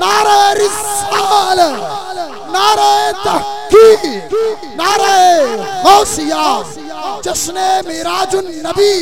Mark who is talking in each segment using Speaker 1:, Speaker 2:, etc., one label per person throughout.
Speaker 1: نعرہ رسال نعرہ تحقیق نعرہ غوثیہ جشن میراج النبی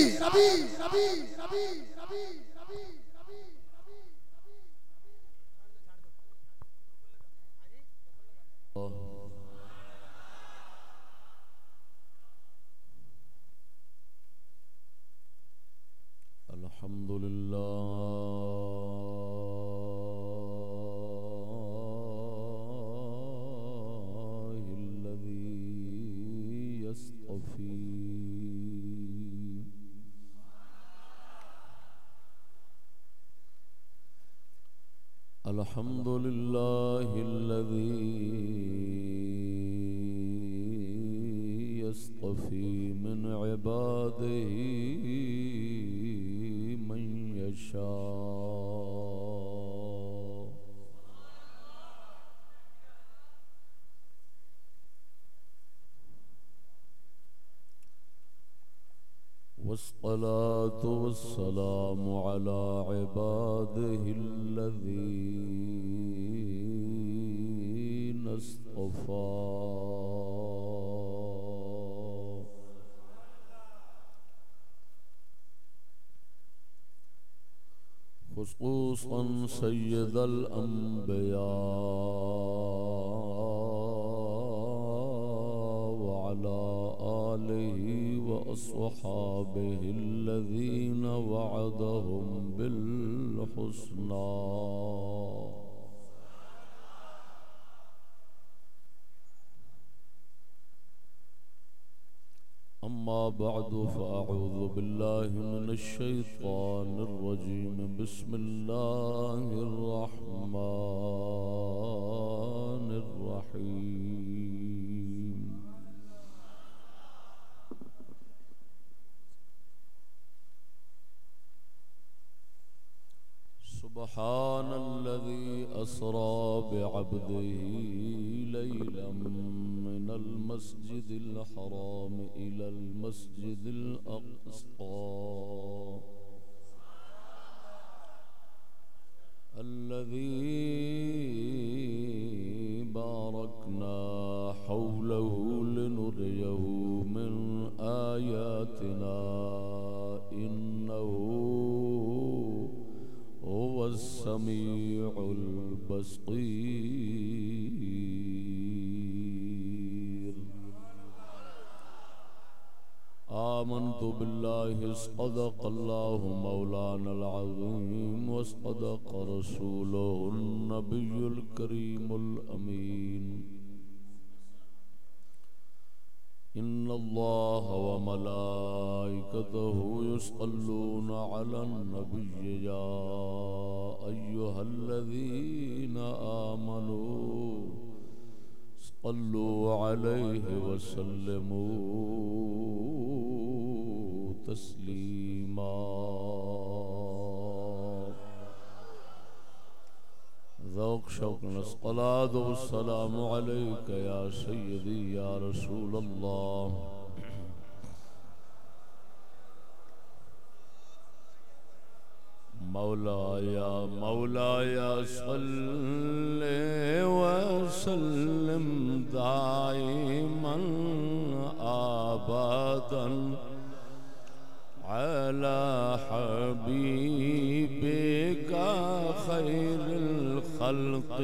Speaker 2: سيد الأنبياء وعلى آله وأصحابه الذين وعدهم بالحسنى. أما بعد، فأعوذ بالله من الشيطان الرجيم. بسم آمنت بالله صدق الله مولانا العظيم وصدق رسوله النبي الكريم الأمين إن الله وملائكته يصلون على النبي يا أيها الذين آمنوا صلوا عليه وسلموا تسليما. ذوق شوق الصلاة والسلام عليك يا سيدي يا رسول الله. مولاي مولاي صل وسلم دائما ابدا على حبيبك خير الخلق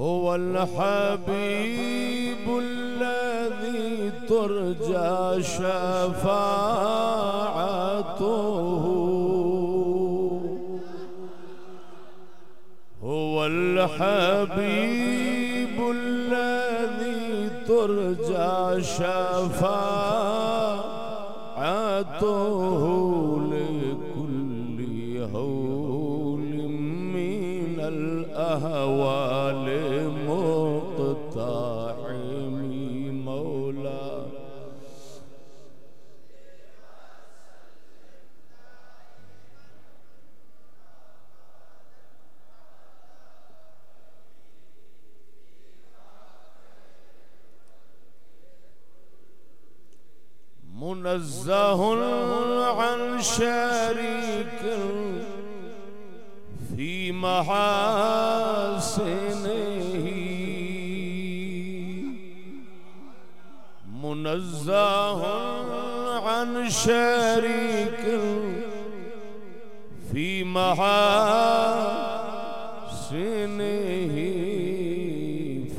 Speaker 2: هو الحبيب الذي ترجى شفاعته. هو الحبيب الذي ترجى شفاعته. منزه عن شريك في محاسنه. منزه عن شريك في محاسنه.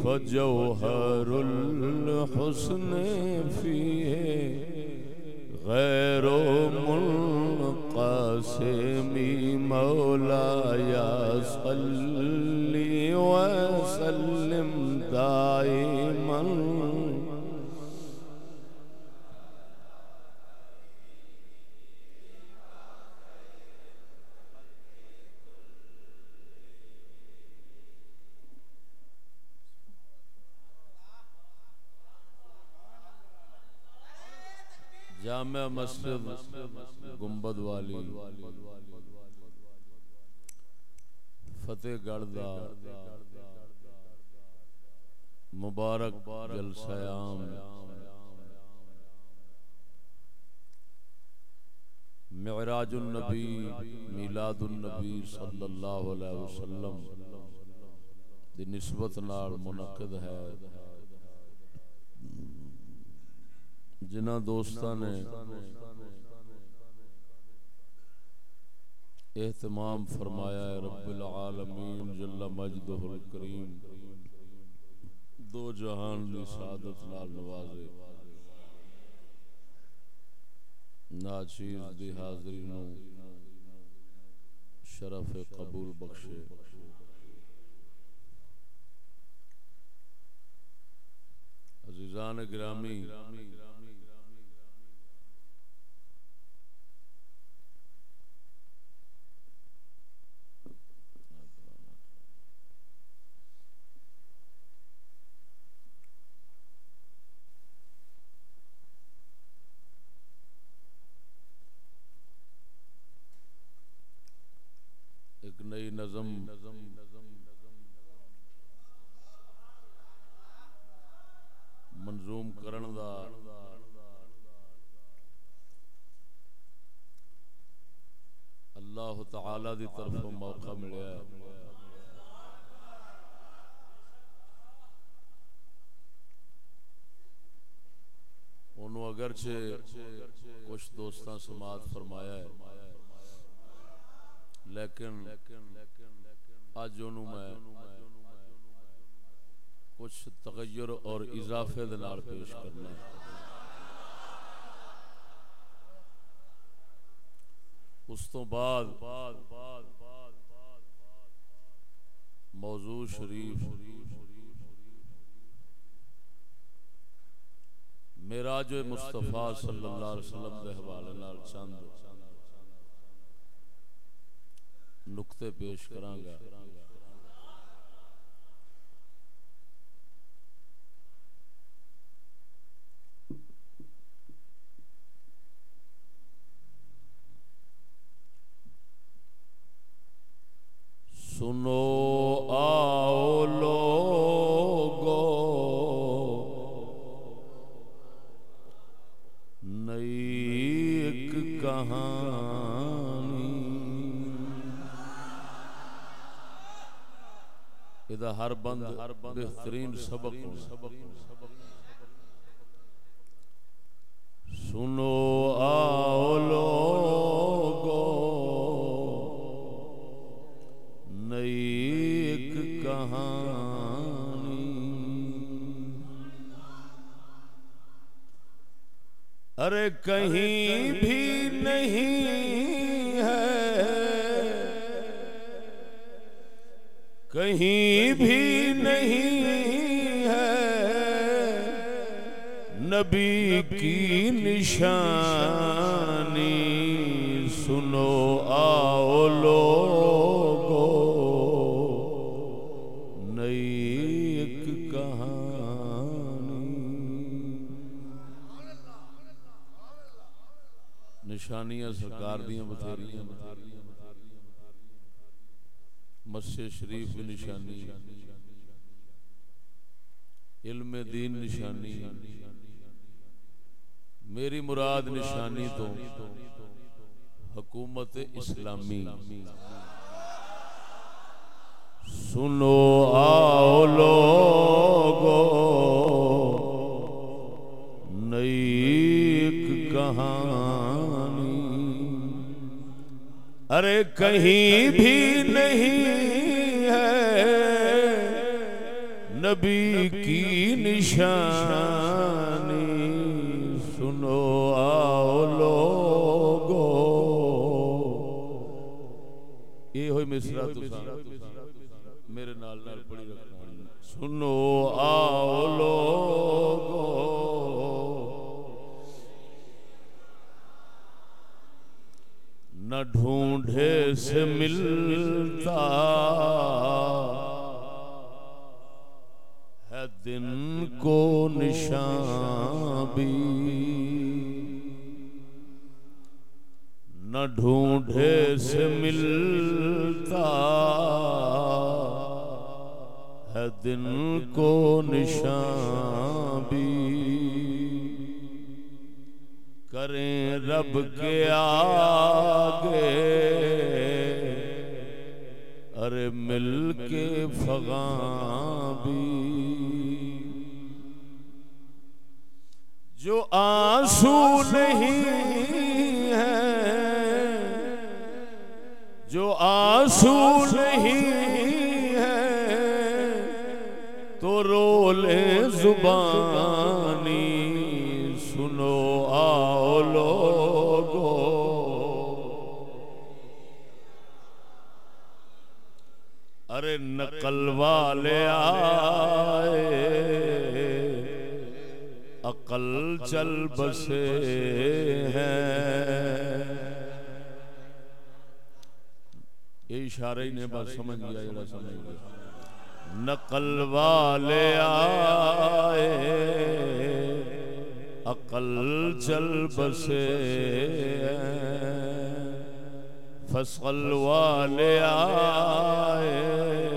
Speaker 2: فجوهر الحسن فيه غير منقسم مولاي صلي وسلم مسجد گنبد والی فتح گڑھ دا مبارک جلسہ عام معراج النبی، میلاد النبی صلی اللہ علیہ وسلم دی نسبت نال منعقد ہے۔ جنہ دوستاں نے اہتمام فرمایا ہے رب العالمین جل مجدہ الکریم۔ دو جہان دی سعادت نال نوازے۔ ناچیز دی حاضری نو شرف قبول بخشے۔ عزیزان گرامی ایک نئی نظم۔ منظوم کرن دا۔ اللہ تعالی دی طرف موقع ملیا ہے۔ انہوں اگرچہ کچھ دوستاں سماعت فرمایا ہے۔ لیکن اج انہوں میں کچھ تغیر اور اضافے دنال پیش کرنا ہے۔ اس تو بعد موضوع شریف۔ میراج مصطفیٰ صلی اللہ علیہ وسلم دے حوالے نال چند نقطے پیش کرانگا بند ہر بہترین سبق سنو آؤ لوگو نئی ایک کہانی۔ ارے کہیں اسلامی سنو آؤ لوگو نئی کہانی ارے کہیں بھی نہیں ہے نبی کی نشانی سے ملتا ہے دن کو نشان بھی نہ ڈھونڈے سے ملتا ہے دن کو نشان بھی کریں رب کے آگے۔ مل کے فغاں بھی۔ جو آنسو نہیں ہے، جو آنسو نہیں ہے، تو رولے زبانی ارے نقل والے آئے۔ عقل چل بسے ہیں۔ یہ اشارہ ہی نے بس سمجھ گیا جڑا سمجھ گیا۔ نقل والے آئے، عقل چل بسے فصل والے آئے۔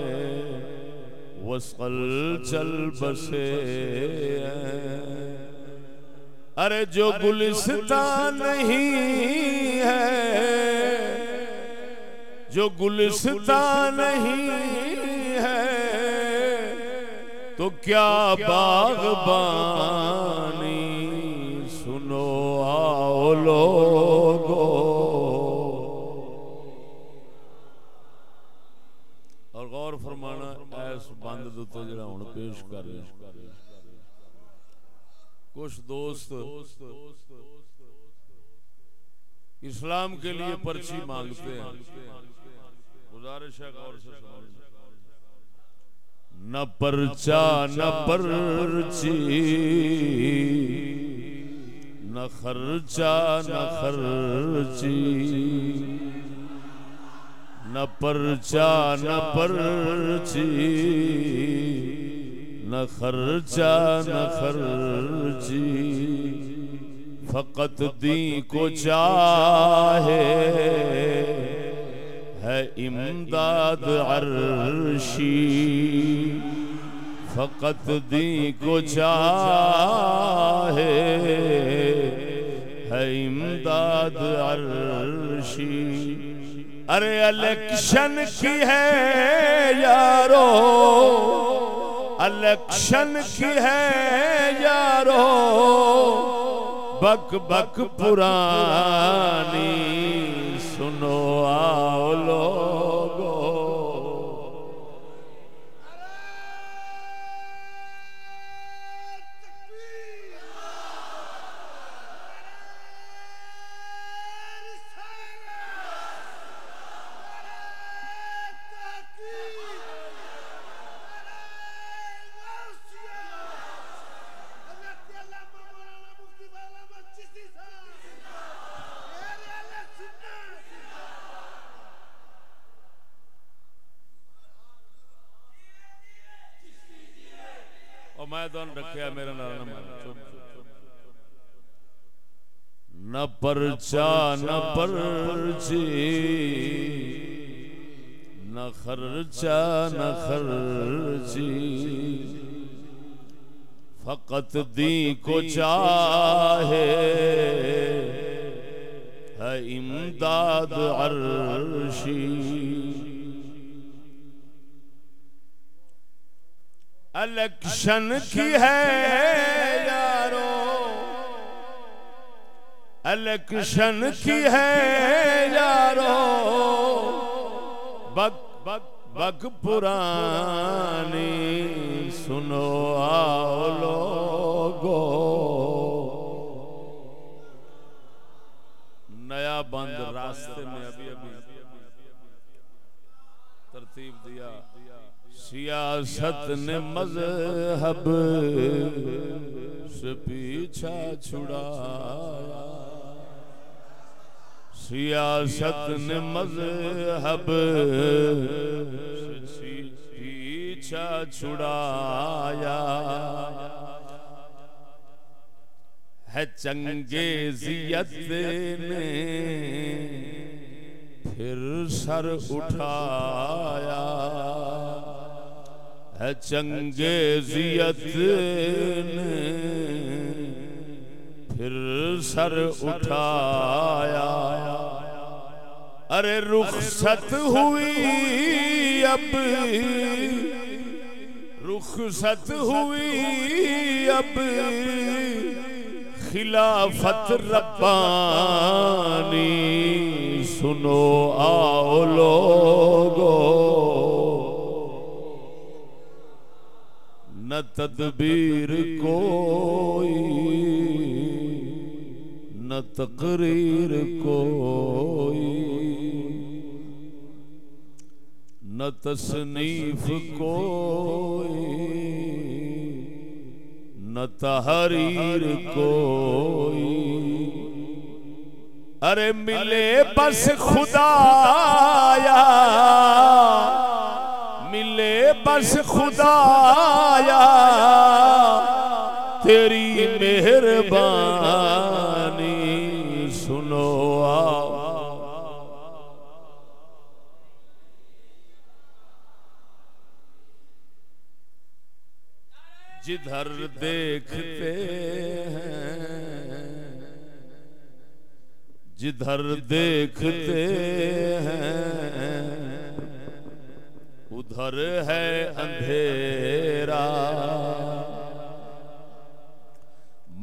Speaker 2: وسقل چل بسے ارے جو گلستان نہیں ہے جو گلستان نہیں ہے تو کیا باغبانی سنو آؤ لوگو اور غور فرمانا ایس تو جڑا ہن پیش کر رہے ہیں۔ کچھ دوست اسلام کے لیے پرچی مانگتے ہیں۔ گزارش ہے غور سے سمجھنا نہ پرچا، نہ پرچی، نہ خرچا نہ خرچی۔ نہ پرچا نہ پرچی نہ خرچا نہ خرچی فقط دی کو چاہے ہے امداد عرشی فقط دی کو چاہے ہے امداد عرشی ارے الیکشن کی ہے یارو؟ الیکشن کی ہے یارو؟ بک بک پرانی سنو آؤ لو تن رکھیا میرا نال نہ مار نہ پرچا نہ پرچی نہ خرچا نہ خرچی۔ فقط دی کو چاہے ہے امداد عرشی۔ الیکشن کی ہے یارو؟ الیکشن کی ہے یارو؟ بک بک بک پرانی سنو آؤ لوگو۔ نیا بند راستے میں سیاست نے مذہب سے پیچھا چھڑایا۔ سیاست نے مذہب سے پیچھا چھڑایا۔ ہے چنگیزیت نے پھر سر اٹھایا۔ ہے چنگیزیت نے پھر سر اٹھایا۔ ارے رخصت ہوئی اب۔ رخصت ہوئی اب۔ خلافت ربانی سنو آؤ لوگو نہ تدبیر کوئی، نہ تقریر کوئی، نہ تصنیف کوئی، نہ تحریر کوئی۔ ارے ملے بس خدا یا بس خدا یا تیری مہربانی سنو جدھر دیکھتے ہیں جدھر دیکھتے ہیں ادھر ہے اندھیرا۔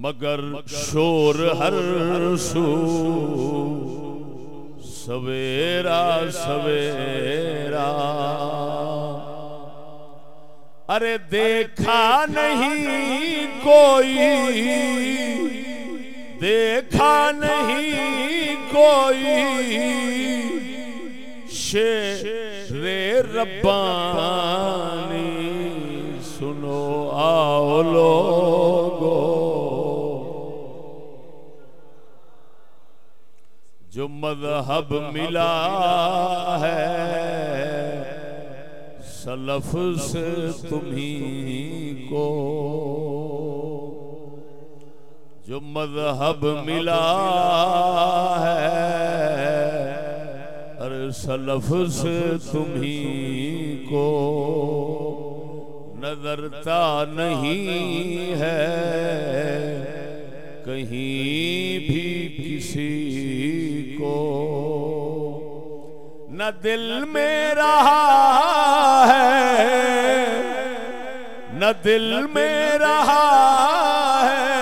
Speaker 2: مگر شور ہر سو، سویرا سویرا۔ ارے دیکھا نہیں کوئی، دیکھا نہیں کوئی۔ شیر رے ربانی، سنو آؤ لوگو۔ جو مذہب ملا ہے، سلف سے تمہیں کو۔ جو مذہب ملا ہے سلف سے تمہیں کو نظرتا نہیں ہے۔ کہیں بھی کسی کو نہ دل میں رہا ہے، نہ دل میں رہا ہے۔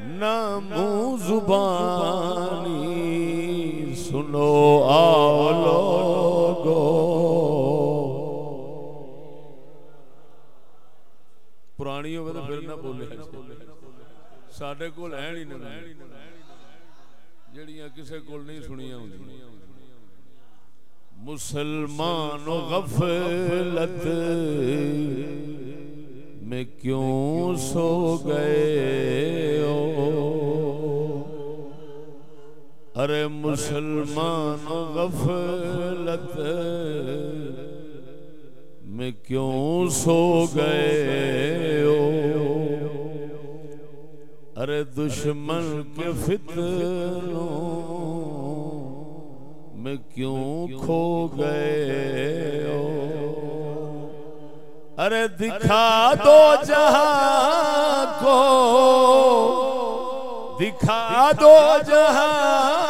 Speaker 2: نہ منہ زبانی سنو آؤ لوگو پرانی ہوگی تو پھر نہ بولے سڈے کول ہے نہیں جڑیاں کسے کول نہیں سنیاں ہوندیاں مسلمان غفلت میں کیوں سو گئے ہو ارے مسلمان غفلت میں کیوں سو گئے ہو؟ ارے دشمن کے فتنوں میں کیوں کھو گئے ہو؟ ارے دکھا دو جہاں کو، دکھا دو جہاں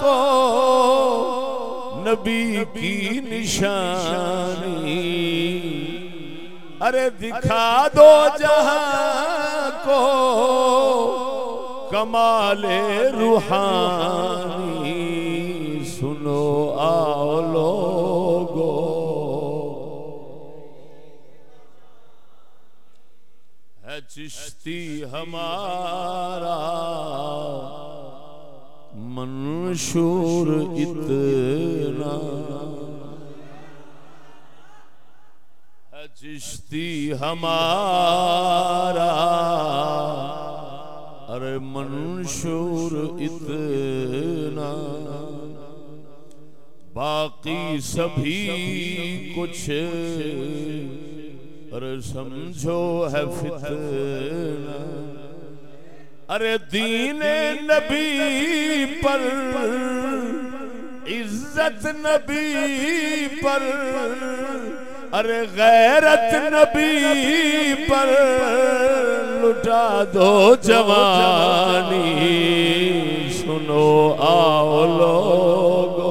Speaker 2: کو نبی کی نشانی۔ ارے دکھا دو جہاں کو کمال روحانی۔ سنو آؤ لوگو۔ ہے چشتی ہمارا۔ منشور اتنا۔ چشتی ہمارا۔ ارے منشور اتنا۔ باقی سبھی کچھ۔ ارے سمجھو ہے فتنہ۔ ارے دین نبی پر عزت نبی پر ارے غیرت نبی پر لٹا دو جوانی سنو آؤ لوگو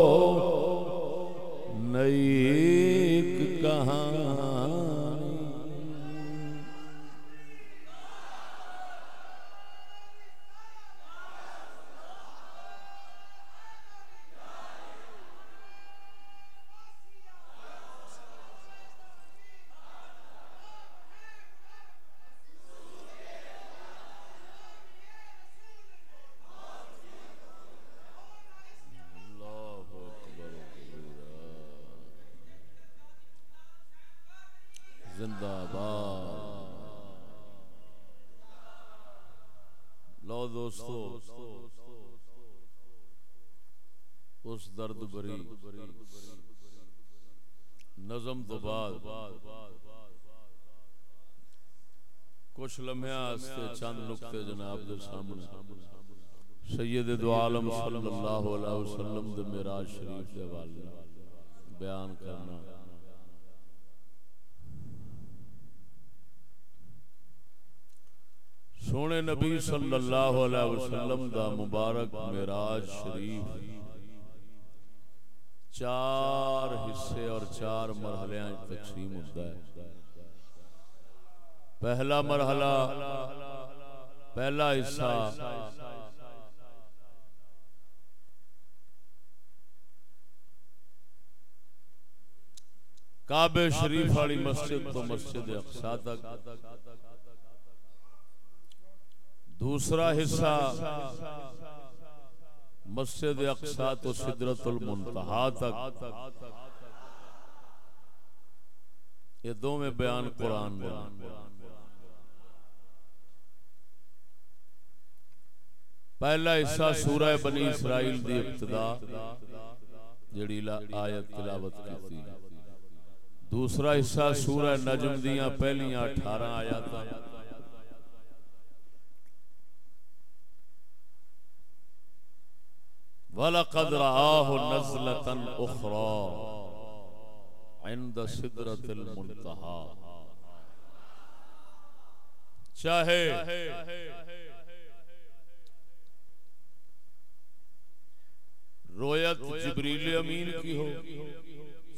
Speaker 2: درد بری۔ نظم تو بعد۔ کچھ لمحے آستے چند نکتے جناب دے سامنے۔ سید دو عالم صلی اللہ علیہ وسلم دے میراج شریف دے والے بیان کرنا۔ سونے نبی صلی اللہ علیہ وسلم دا مبارک معراج شریف۔ چار حصے اور چار مرحلے تقسیم ہوتا ہے۔ پہلا مرحلہ، پہلا حصہ۔ کعبے شریف والی مسجد تو مسجد اقصا تک۔ دوسرا حصہ مسجد اقصا تو سدرت المنتہا تک۔ یہ دو میں بیان قرآن میں۔ پہلا حصہ سورہ بنی اسرائیل دی ابتدا، جڑی آیت تلاوت کی تھی دوسرا حصہ سورہ نجم دیاں پہلیاں اٹھارہ آیاتاں۔ وَلَقَدْ رَآهُ نَزْلَةً أُخْرَى عِنْدَ سِدْرَةِ الْمُنْتَحَى چاہے رویت جبریل امین کی ہو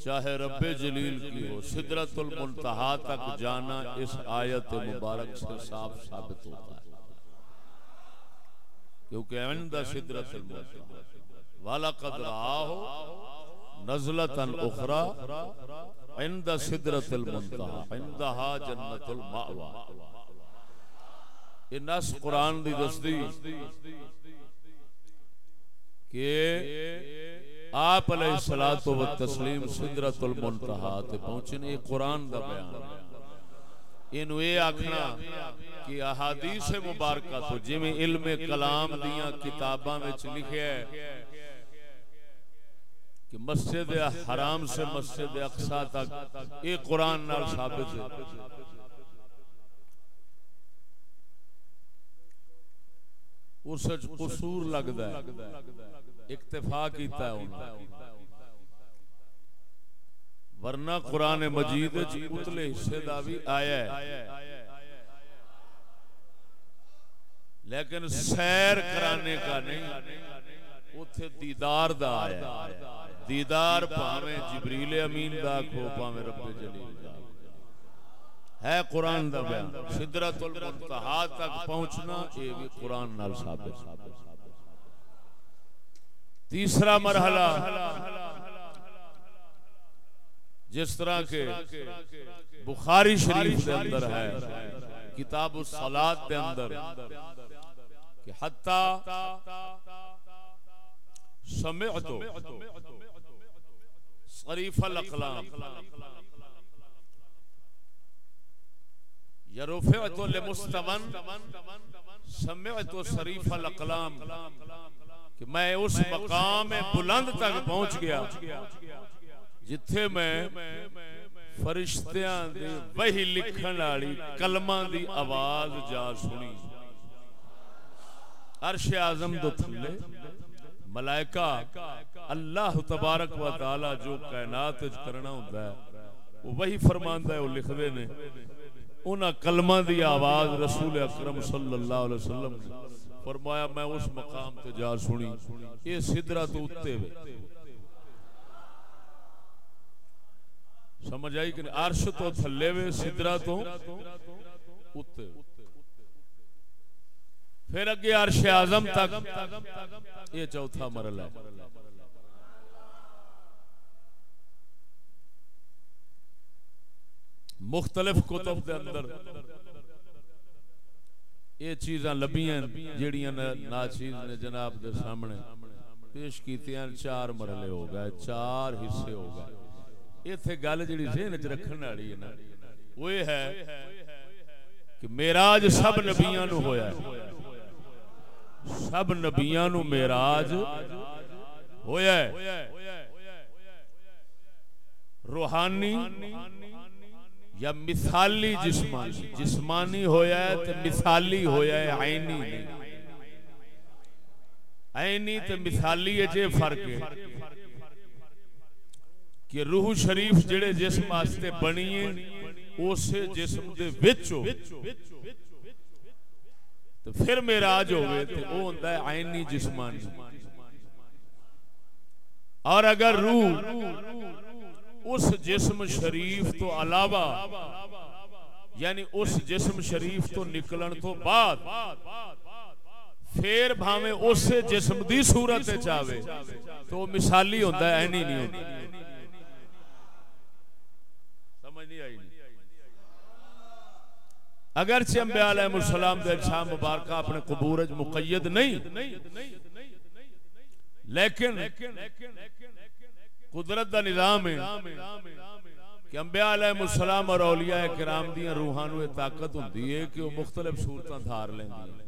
Speaker 2: چاہے رب جلیل کی ہو، سدرت المنتہا تک جانا اس آیت مبارک سے صاف ثابت ہوتا ہے۔ کیونکہ عند سدرت المنتہا۔ وَلَقَدْ رَآهُ نَزْلَةً أُخْرَى عِنْدَ سِدْرَةِ الْمُنْتَهَا عِنْدَهَا جَنَّةُ الْمَأْوَى. یہ نس قرآن دی دستی کہ آپ علیہ الصلوۃ والتسلیم سدرۃ المنتہا تے پہنچے نے قرآن دا بیان اینو اے آکھنا کہ احادیث مبارکہ تو جویں علم کلام دیاں کتاباں وچ لکھیا ہے کہ مسجد حرام سے مسجد اقصا تک یہ قرآن نال ثابت ہے۔ اس قصور لگدا ہے۔ اکتفا کیتا ہے انہوں ورنہ قرآن مجید اتلے حصے دا بھی آیا ہے۔ لیکن سیر کرانے کا نہیں اتھے دیدار دا آیا ہے۔ دیدار پاویں جبریل امین دا کھو پاویں رب جلیل دا۔ ہے قرآن دا بیان۔ سدرت المنتہا تک پہنچنا، یہ بھی قرآن نال ثابت۔ تیسرا مرحلہ، جس طرح کے بخاری شریف کے اندر ہے، کتاب الصلاۃ کے اندر، کہ حتی سمعت صریف الاقلام. یا رفعت لمستون سمعت صریف الاقلام، کہ میں اس مقام بلند تک پہنچ گیا، جتھے میں فرشتیاں دی وہی لکھن والی کلماں دی آواز جا سنی۔ عرش اعظم دو تھلے۔ ملائکہ، اللہ تبارک و تعالی جو کائنات وچ کرنا ہوندا ہے، وہ وہی فرماندا ہے، وہ لکھدے نے۔ انہاں کلماں دی آواز رسول اکرم صلی اللہ علیہ وسلم نے فرمایا، میں اس مقام تے جا سنی یہ سدرہ تو اتے وے۔ سمجھ آئی کہ عرش تو تھلے وے، سدرہ تو اتے پھر اگے عرش اعظم تک یہ چوتھا مرحلہ ہے۔ مختلف کتب دے اندر یہ چیزاں لبیاں جیڑیاں ناچیز نے جناب دے سامنے پیش کیتیاں چار مرحلے ہو گئے، چار حصے ہو گئے۔ ایتھے گل جڑی ذہن وچ رکھن والی ہے نا، وہ ہے کہ معراج سب نبیاں نو ہویا ہے۔ سب نبیاں نو معراج ہویا ہے۔ روحانی یا مثالی جسمانی جسمانی ہویا ہے تے مثالی ہویا ہے، عینی نہیں۔ عینی تے مثالی ہے، جے فرق ہے۔ کہ روح شریف جڑے جسم واسطے بنی ہے اسے جسم دے وچو تو پھر معراج ہوئے تے او ہوندا ہے عینی جسمانی اور اگر روح اس جسم شریف تو علاوہ یعنی اس جسم شریف تو نکلن تو بعد، پھر بھاویں اس جسم دی صورت چاہے تو مثالی ہوتا ہے اینی نہیں ہوتی سمجھ نہیں آئی اگرچہ انبیاء علیہ السلام دے شام مبارکہ اپنے قبورج مقید نہیں، لیکن قدرت دا نظام ہے کہ انبیاء علیہ السلام اور اولیاء کرام دیاں روحاں نو طاقت ہوندی ہے کہ وہ مختلف صورتاں دھار لیندی ہیں۔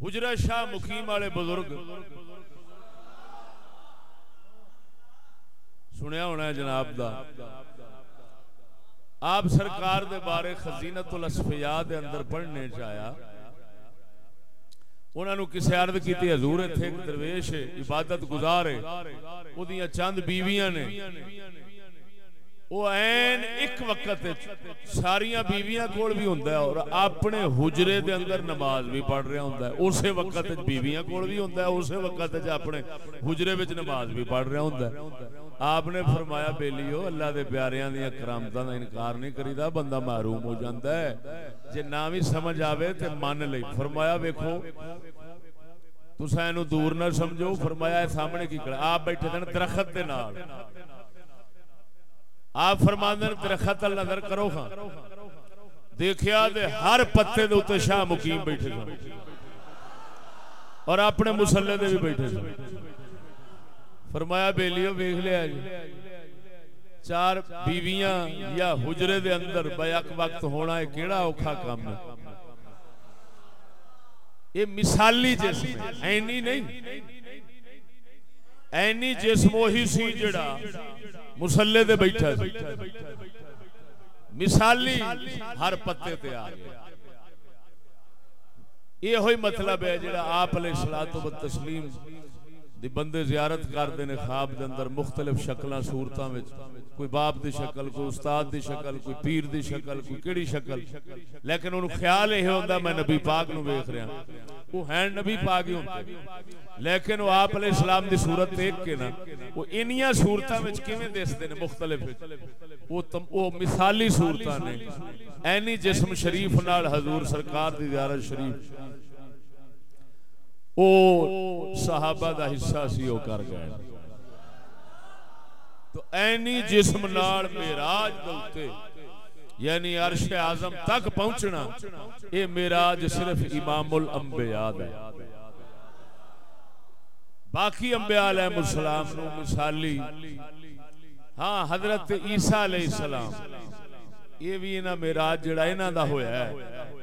Speaker 2: حجرہ شاہ مقیم والے بزرگ سنیا ہونا ہے جناب دا۔ آپ سرکار دے بارے خزینت الاسفیاء دے اندر پڑھنے چاہیا انہوں نے کسی عرض کیتی حضور تھے ایک درویش عبادت گزارے وہ دیاں چند بیویاں نے۔ وہ این ایک وقت ساریاں بیویاں کول بھی ہوندہ ہے اور اپنے حجرے دے اندر نماز بھی پڑھ رہا ہوندہ ہے۔ اسے وقت بیویاں کول بھی ہوندہ ہے اسے وقت اپنے حجرے وچ نماز بھی پڑھ رہا ہوندہ ہے۔ آپ نے فرمایا، بیلیو، اللہ دے پیاریاں دیا کرامتاں دا انکار نہیں کریدا، بندہ محروم ہو جاندا ہے۔ جے نہ بھی سمجھ آوے تے مان لئی۔ فرمایا، ویکھو، تساں اینو دور نہ سمجھو۔ فرمایا، اے سامنے کی کڑا۔ آپ بیٹھے تھے درخت دے نال۔ آپ فرماندن درخت ال نظر کرو ہاں۔ دیکھیا دے ہر پتے دے اوتے شاہ مقیم بیٹھے سن۔ اور اپنے مسلے دے بھی بیٹھے سن۔ فرمایا بیلیو ویکھ لیا جی۔ چار بیویاں یا حجرے دے اندر بیک وقت ہونا ہے کیڑا اوکھا کام ہے؟ یہ مثالی جسم ہے۔ اینی نہیں۔ اینی جسم وہی سی جڑا مسلے دے بیٹھا سی مثالی ہر پتے تے آ گیا۔ یہ ہوئی مطلب ہے جڑا آپ علیہ الصلوۃ و تسلیم دی بندے زیارت کرتے ہیں، خواب دے اندر مختلف شکلاں، صورتاں وچ۔ کوئی باپ دی شکل، کوئی استاد دی شکل، کوئی پیر دی شکل، کوئی کیڑی شکل۔ لیکن انہوں خیال یہ ہوندا میں نبی پاک نو ویکھ رہا ہاں۔ وہ ہیں نبی پاک ہی ہوندے لیکن وہ آپ علیہ السلام دی صورت دیکھ کے نا، وہ انیاں صورتاں وچ کیویں دستے نے مختلف؟ وہ وہ مثالی صورتاں نے۔ اینی جسم شریف نال حضور سرکار دی زیارت شریف۔ او صحابہ دا حصہ سی او کر گئے۔ تو اینی جسم نال معراج دے یعنی عرش اعظم تک پہنچنا، اے معراج صرف امام الانبیاء ہے باقی انبیاء علیہ السلام نو مثالی ہاں حضرت عیسیٰ علیہ السلام، یہ بھی انہاں معراج جڑا انہاں دا ہویا ہے،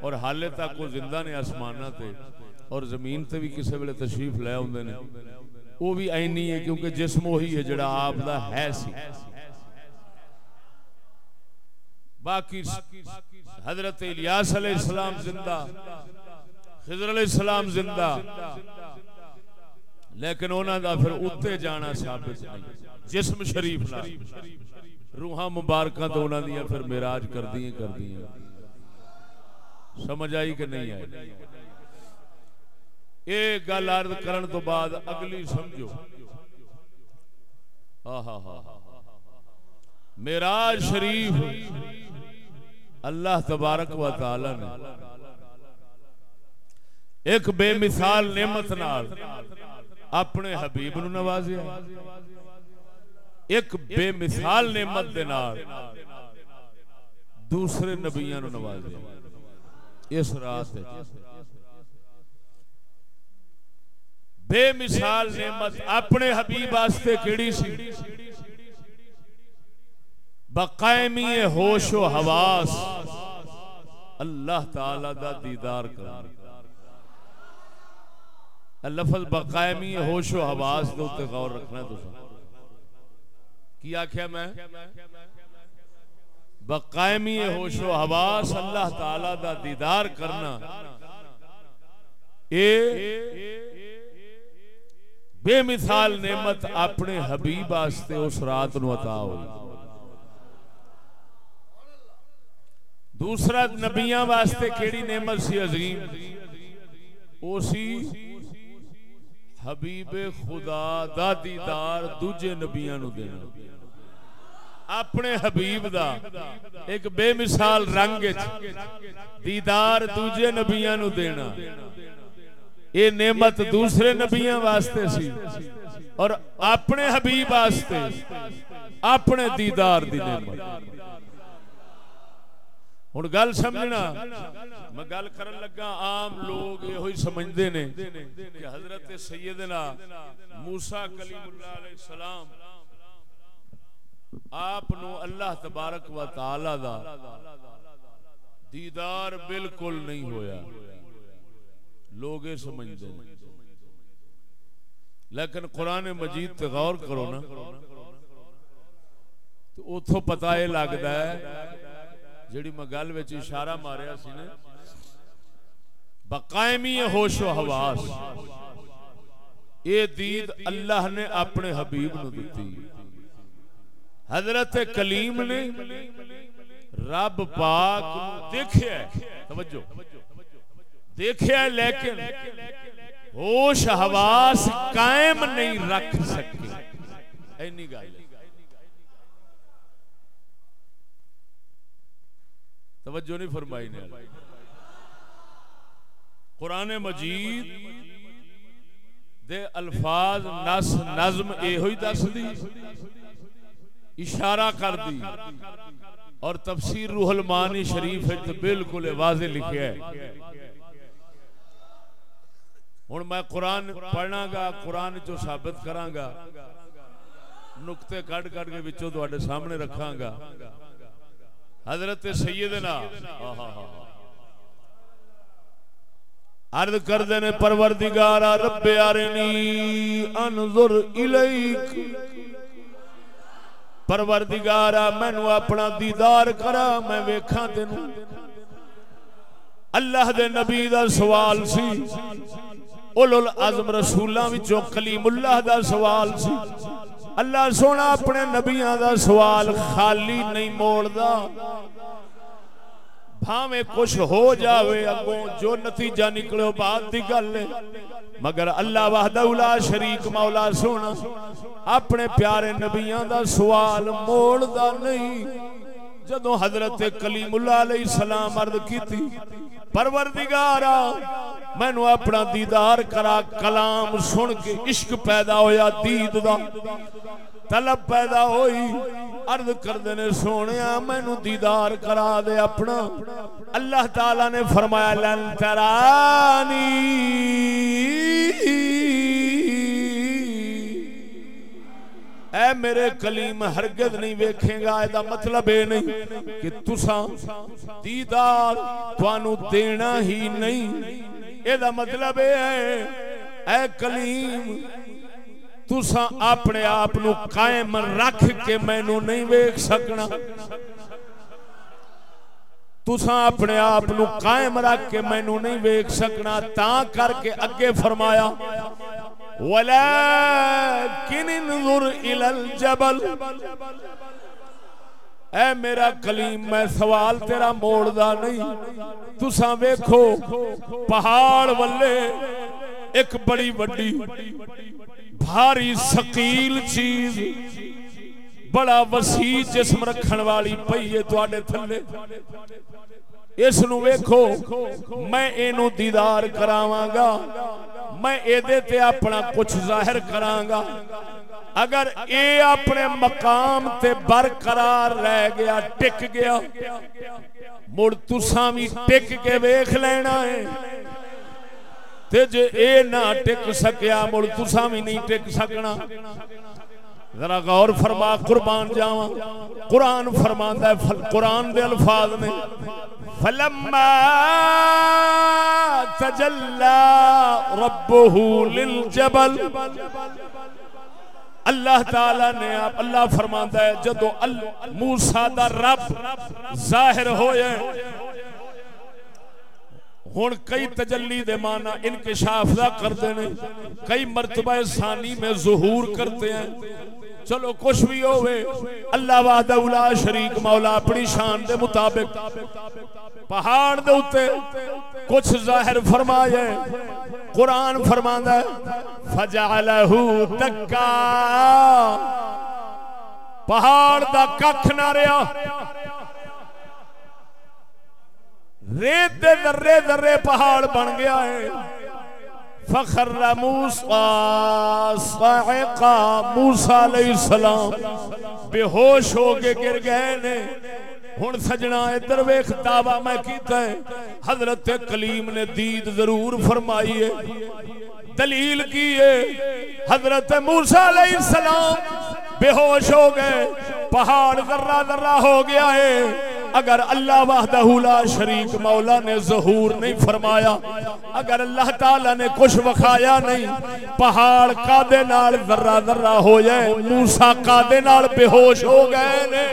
Speaker 2: اور حالے تک وہ زندہ نے آسمانہ تے۔ اور زمین تے بھی کسے ویلے تشریف لے ہوندے نے۔ وہ بھی اینی ہے کیونکہ جسم وہی ہے جڑا آپ دا ہے سی۔ باقی حضرت الیاس علیہ السلام زندہ، خضر علیہ السلام زندہ، لیکن انہاں دا پھر اتے جانا ثابت نہیں۔ جسم شریف نہ روحاں مبارکاں تو انہاں دیا پھر معراج کر دیے کر دیے سمجھ آئی کہ نہیں آئی؟ یہ گل عرض کرن تو بعد اگلی سمجھو۔ معراج شریف اللہ تبارک و تعالی نے ایک بے مثال نعمت نال اپنے حبیب نو نوازیا ایک بے مثال نعمت دے نال دوسرے نبیاں نو نوازیا اس رات بے مثال نعمت اپنے حبیب واسطے کیڑی سی؟ بقائمی ہوش و حواس اللہ تعالی دا دیدار کرنا لفظ بقائمی ہوش و حواس دے تے غور رکھنا تو کی آکھیا میں؟ بقائمی ہوش و حواس اللہ تعالی دا دیدار کرنا۔ اے بے مثال نعمت اپنے حبیب واسطے اس رات نو عطا ہوئی۔ دوسرا نبیاں واسطے کیڑی نعمت سی عظیم؟ او سی حبیب خدا دا دیدار دوجے نبیاں نو دینا۔ اپنے حبیب دا ایک بے مثال رنگ دیدار دوجے نبیاں نو دینا۔ یہ نعمت دوسرے نبیاں واسطے سی۔ اور اپنے حبیب واسطے اپنے دیدار دی نعمت۔ ہوں گل سمجھنا؟ میں گل کرن لگا عام لوگ یہ سمجھتے نے کہ حضرت سیدنا موسا کلیم اللہ علیہ السلام آپ نو اللہ تبارک و تعالی دا دیدار بالکل نہیں ہویا۔ لوگ سمجھتے ہیں۔ لیکن قرآن مجید تے غور کرو نا، تو اتو پتا یہ لگتا ہے، جیڑی میں گل وچ اشارہ ماریا سی نے بقائمی ہوش و حواس۔ یہ دید اللہ نے اپنے حبیب نو دیتی حضرت کلیم نے رب پاک دیکھیا توجہ۔ دیکھا لیکن ہوش حواس قائم نہیں رکھ سکے۔ اینی گل توجہ نہیں فرمائی نے۔ قرآن مجید دے الفاظ نس نظم اے ہوئی دس دی، اشارہ کر دی۔ اور تفسیر روح المانی شریف بالکل واضح لکھیا ہے۔ ہوں میں قرآن پڑھنا گا، قرآن چو ثابت کرا گا، نقطے کٹ کٹ کے بچوں تے سامنے رکھا گا۔ حضرت سیدنا عرض کر دینے پروردگارا رب ارنی انظر الیک۔ پروردگارا مینو اپنا دیدار کرا، میں ویکھاں تینوں۔ اللہ دے نبی دا سوال سی۔ اولو العظم رسولاں وچوں کلیم اللہ دا سوال سی۔ اللہ سونا اپنے نبیاں دا سوال خالی نہیں موڑدا۔ بھاویں کچھ ہو جاوے اگوں جو نتیجہ نکلے بات دی گل ہے۔ مگر اللہ وحدہ لا شریک مولا سونا، اپنے پیارے نبیاں دا سوال موڑ دا نہیں۔ جدو حضرت کلیم اللہ علیہ السلام عرض کی تھی پروردگارا، مینو اپنا دیدار کرا، کلام سن کے عشق پیدا ہویا، دید دا طلب پیدا ہوئی، عرض کر دینے سونے مینو دیدار کرا دے اپنا۔ اللہ تعالی نے فرمایا، لن ترانی اے میرے کلیم ہرگز نہیں ویکھیں گا اے دا مطلب اے نہیں کہ تساں دیدار توانو دینا ہی نہیں۔ اے دا مطلب اے ہے، اے کلیم، تساں اپنے آپ نو قائم رکھ کے مینو نہیں ویکھ سکنا۔ تساں اپنے آپ نو قائم رکھ کے مینو نہیں ویکھ سکنا، تاں کر کے اگے فرمایا ولكن انظر الى الجبل. اے میرا کلیم، میں سوال تیرا موڑ دا نہیں۔ تساں ویکھو، پہاڑ والے ایک بڑی وڈی، بھاری ثقیل چیز، بڑا وسیع جسم رکھن والی پئی ہے تواڈے تھلے۔ اس نو ویکھو، میں اینو دیدار کراواں گا، میں اے دے تے اپنا کچھ ظاہر کراں گا۔ اگر اے اپنے مقام تے برقرار رہ گیا، ٹک گیا، مڑ تساں وی ٹک کے ویکھ لینا ہے۔ تے جے اے نہ ٹک سکیا، مڑ تساں وی نہیں ٹک سکنا۔ ذرا غور فرما، قربان جاواں۔ قرآن فرماندا ہے قرآن دے الفاظ نے۔ فلما تجلى ربه للجبل، اللہ تعالی نے آپ اللہ فرماندا ہے، جدو موسی دا رب ظاہر ہوئے، ہن کئی تجلی دے معنی انکشاف دا کرتے ہیں کئی مرتبہ ثانی میں ظہور کرتے ہیں۔ چلو کچھ بھی ہوئے، اللہ وحدہ اولا شریک مولا اپنی شان دے مطابق۔ پہاڑ دے اتے کچھ ظاہر فرمائے، قرآن فرماندا ہے فجعلہو دکا پہاڑ دا ککھ نہ رہا۔ ریت دے ذرے ذرے پہاڑ بن گیا ہے۔ فخر موسیٰ صاعقہ موسیٰ علیہ السلام۔ بے ہوش ہو کے گر گئے نے۔ ہن سجنا ادھر ویکھ، دعویٰ میں کیتا ہے۔ حضرت کلیم نے دید ضرور فرمائی ہے۔ دلیل کی ہے۔ حضرت موسیٰ علیہ السلام بے ہوش ہو گئے۔ پہاڑ ذرہ ذرہ ہو گیا ہے۔ اگر اللہ وحدہ لا شریک مولا نے ظہور نہیں فرمایا، اگر اللہ تعالی نے کچھ وکھایا نہیں، پہاڑ کادے نال ذرہ ذرہ ہو جائے، موسیٰ کادے نال بے ہوش ہو گئے نے۔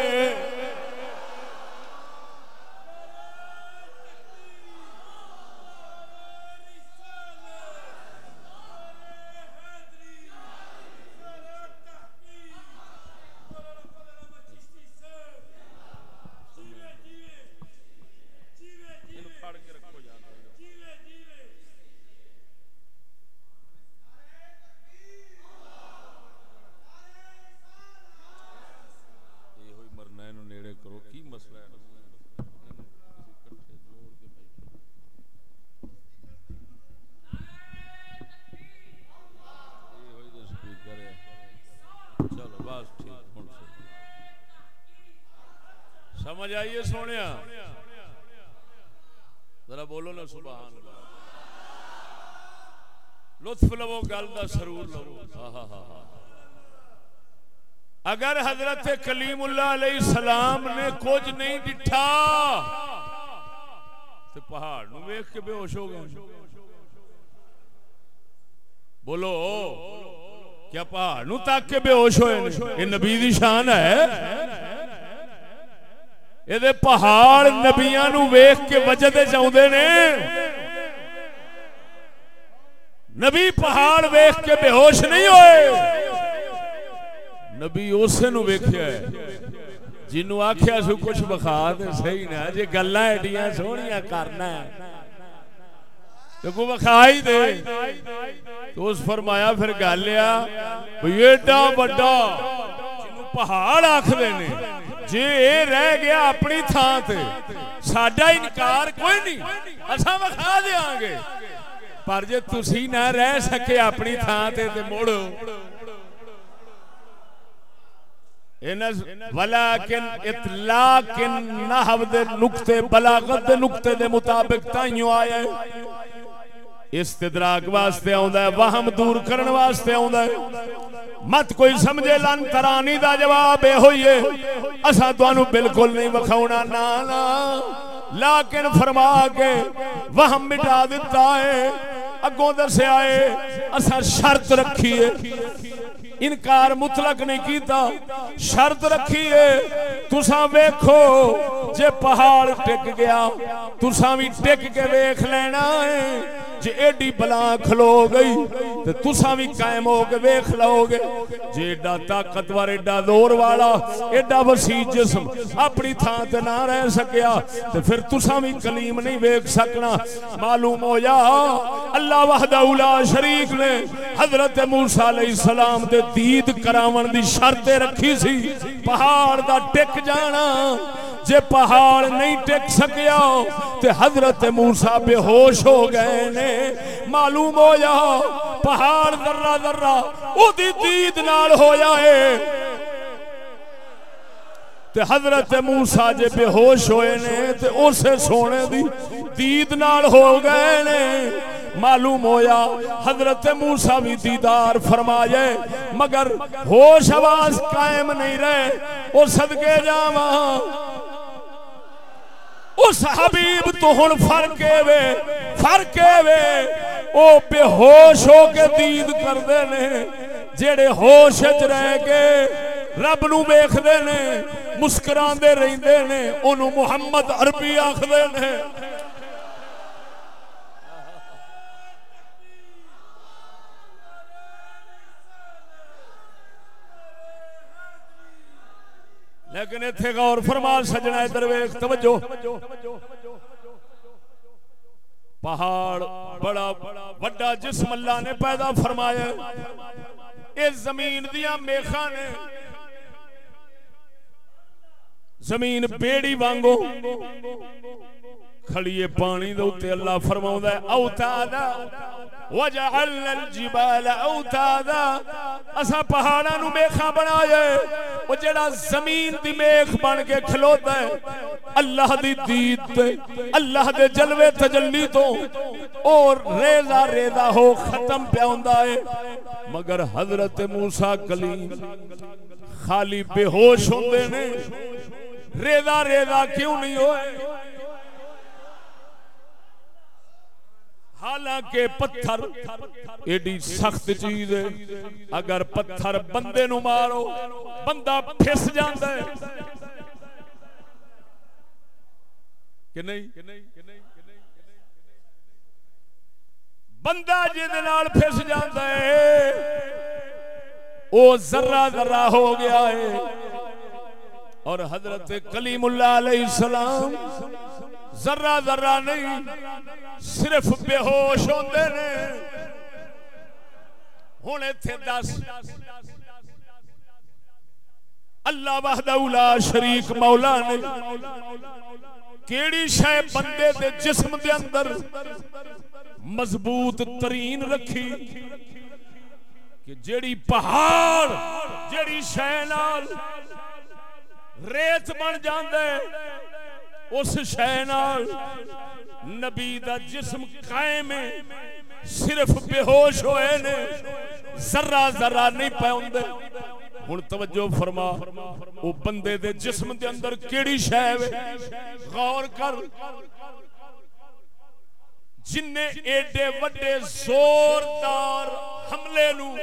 Speaker 2: آئیے سونے ذرا بولو نا سبحان اللہ۔ لطف لو، گل کا سرور لو۔ اگر حضرت کلیم اللہ علیہ السلام نے کچھ نہیں ڈٹھا تو پہاڑ نو ویخ کے بے ہوش ہو گئے۔ بولو، کیا پہاڑ نو تک کے بے ہوش ہوئے۔ یہ نبی دی شان ہے۔ یہ پہاڑ نبیاں نو ویخ کے وجہ چاہتے نے نبی پہاڑ ویخ کے بے ہوش نہیں ہوئے نبی اسے نو ویکھیا ہے جنوں آکھیا سو کچھ بخا تے صحیح نہ جے گلاں ایڈیاں کرنا تو کو بخا ہی دے تو اس فرمایا پھر گل لیا بھئی ایڈا بڑا پہاڑ آکھدے نے جے اے رہ گیا اپنی تھاں تے ساڈا انکار کوئی نہیں اساں بخا دیاں گے پر جے تسی نہ رہ سکے اپنی تھاں تے تے موڑو ولیکن اطلاق نحو دے نکتے بلاغت دے نکتے دے مطابق تائیوں آیا ہے استدراک واسطے آندا ہے، وہم دور کرن واسطے آندا ہے۔ مت کوئی سمجھے لن ترانی دا جواب اے ہوئیے اسا تانوں بالکل نہیں وکھاونا نا نا لیکن فرما کے وہم مٹا دیتا ہے۔ اگوں دسیا ہے اسا شرط رکھی ہے۔ انکار مطلق نہیں کیتا، شرط رکھی ہے تساں ویکھو، جے پہاڑ ٹک گیا، تساں بھی ٹک کے ویکھ لینا ہے، جے ایڈی بلا کھلو گئی، تے تساں بھی قائم ہو کے ویکھ لو گے۔ جے ایڈا طاقتور، ایڈا زور والا، ایڈا وسیع جسم اپنی تھاں تے نہ رہ سکیا، تے پھر تساں بھی کلیم نہیں ویکھ سکنا۔ معلوم ہو یا اللہ وحدہ لا شریک نے حضرت موسی علیہ السلام دے دید کراون دی شرط رکھی سی۔ پہاڑ دا ٹک جانا۔ جے پہاڑ نہیں ٹک سکیا تے حضرت موسیٰ بے ہوش ہو گئے نے۔ معلوم ہو یا پہاڑ ذرہ ذرہ او دی دید نال ہو جائے تے حضرت موسیٰ جے بے ہوش ہوئے نے تے اسے سونے دی دید نال ہو گئے نے۔ معلوم ہویا حضرت موسیٰ بھی دیدار فرمائے، مگر ہوش آواز قائم نہیں رہے۔ وہ صدقے جاواں۔ اس حبیب تو ہن فرقے وے فرقے وے۔ او بے ہوش ہو کے دید کر دے نے۔ جیڑے ہوش وچ رہ کے رب نو ویکھدے نے، مسکراندے رہندے نے، اونوں محمد عربی آکھدے نے۔ لیکن اتنے غور فرما سجنا ادھر ویخ توجہ۔ پہاڑ بڑا بڑا جسم اللہ نے پیدا فرمایا اس زمین دیا میخا نے۔ زمین بیڑی وانگو کھڑیے پانی دے اوتے اللہ فرماوندا ہے، اوتادا وجعل الجبال اوتادا۔ اسا پہاڑاں نو میخاں بنایا او جڑا زمین دی میخ بن کے کھلوتا ہے، اللہ دی دید تے، اللہ دے جلوے تجلی تو، اور ریزہ ریزہ ہو ختم پہ ہوندا ہے۔ مگر حضرت موسی کلیم خالی بے ہوش ہوندے نے، ریزہ ریزہ کیوں نہیں ہوئے؟ حالانکہ پتھر ایڈی سخت چیز ہے۔ اگر پتھر بندے نو مارو، بندہ پھس جاندا ہے۔ کہ نہیں؟ بندہ جہد نال پھس جاندا ہے، او ذرہ ذرہ ہو گیا ہے۔ اور حضرت کلیم اللہ علیہ السلام ذرہ ذرہ نہیں، صرف بے ہوش ہوندے نے۔ ہن ایتھے دس۔ اللہ وحدہ لا شریک مولا نے۔ کیڑی شے بندے دے جسم دے اندر مضبوط ترین رکھی کہ جیڑی پہاڑ، جیڑی شے نال ریت بن جاندے اس شے نال نبی دا جسم قائم ہے، صرف بے ہوش ہوئے نے، ذرہ ذرہ نہیں پے ہن توجہ فرما، او بندے دے جسم دے اندر کیڑی شے وے؟ غور کر۔ جن نے ایڈے وڈے زوردار حملے نو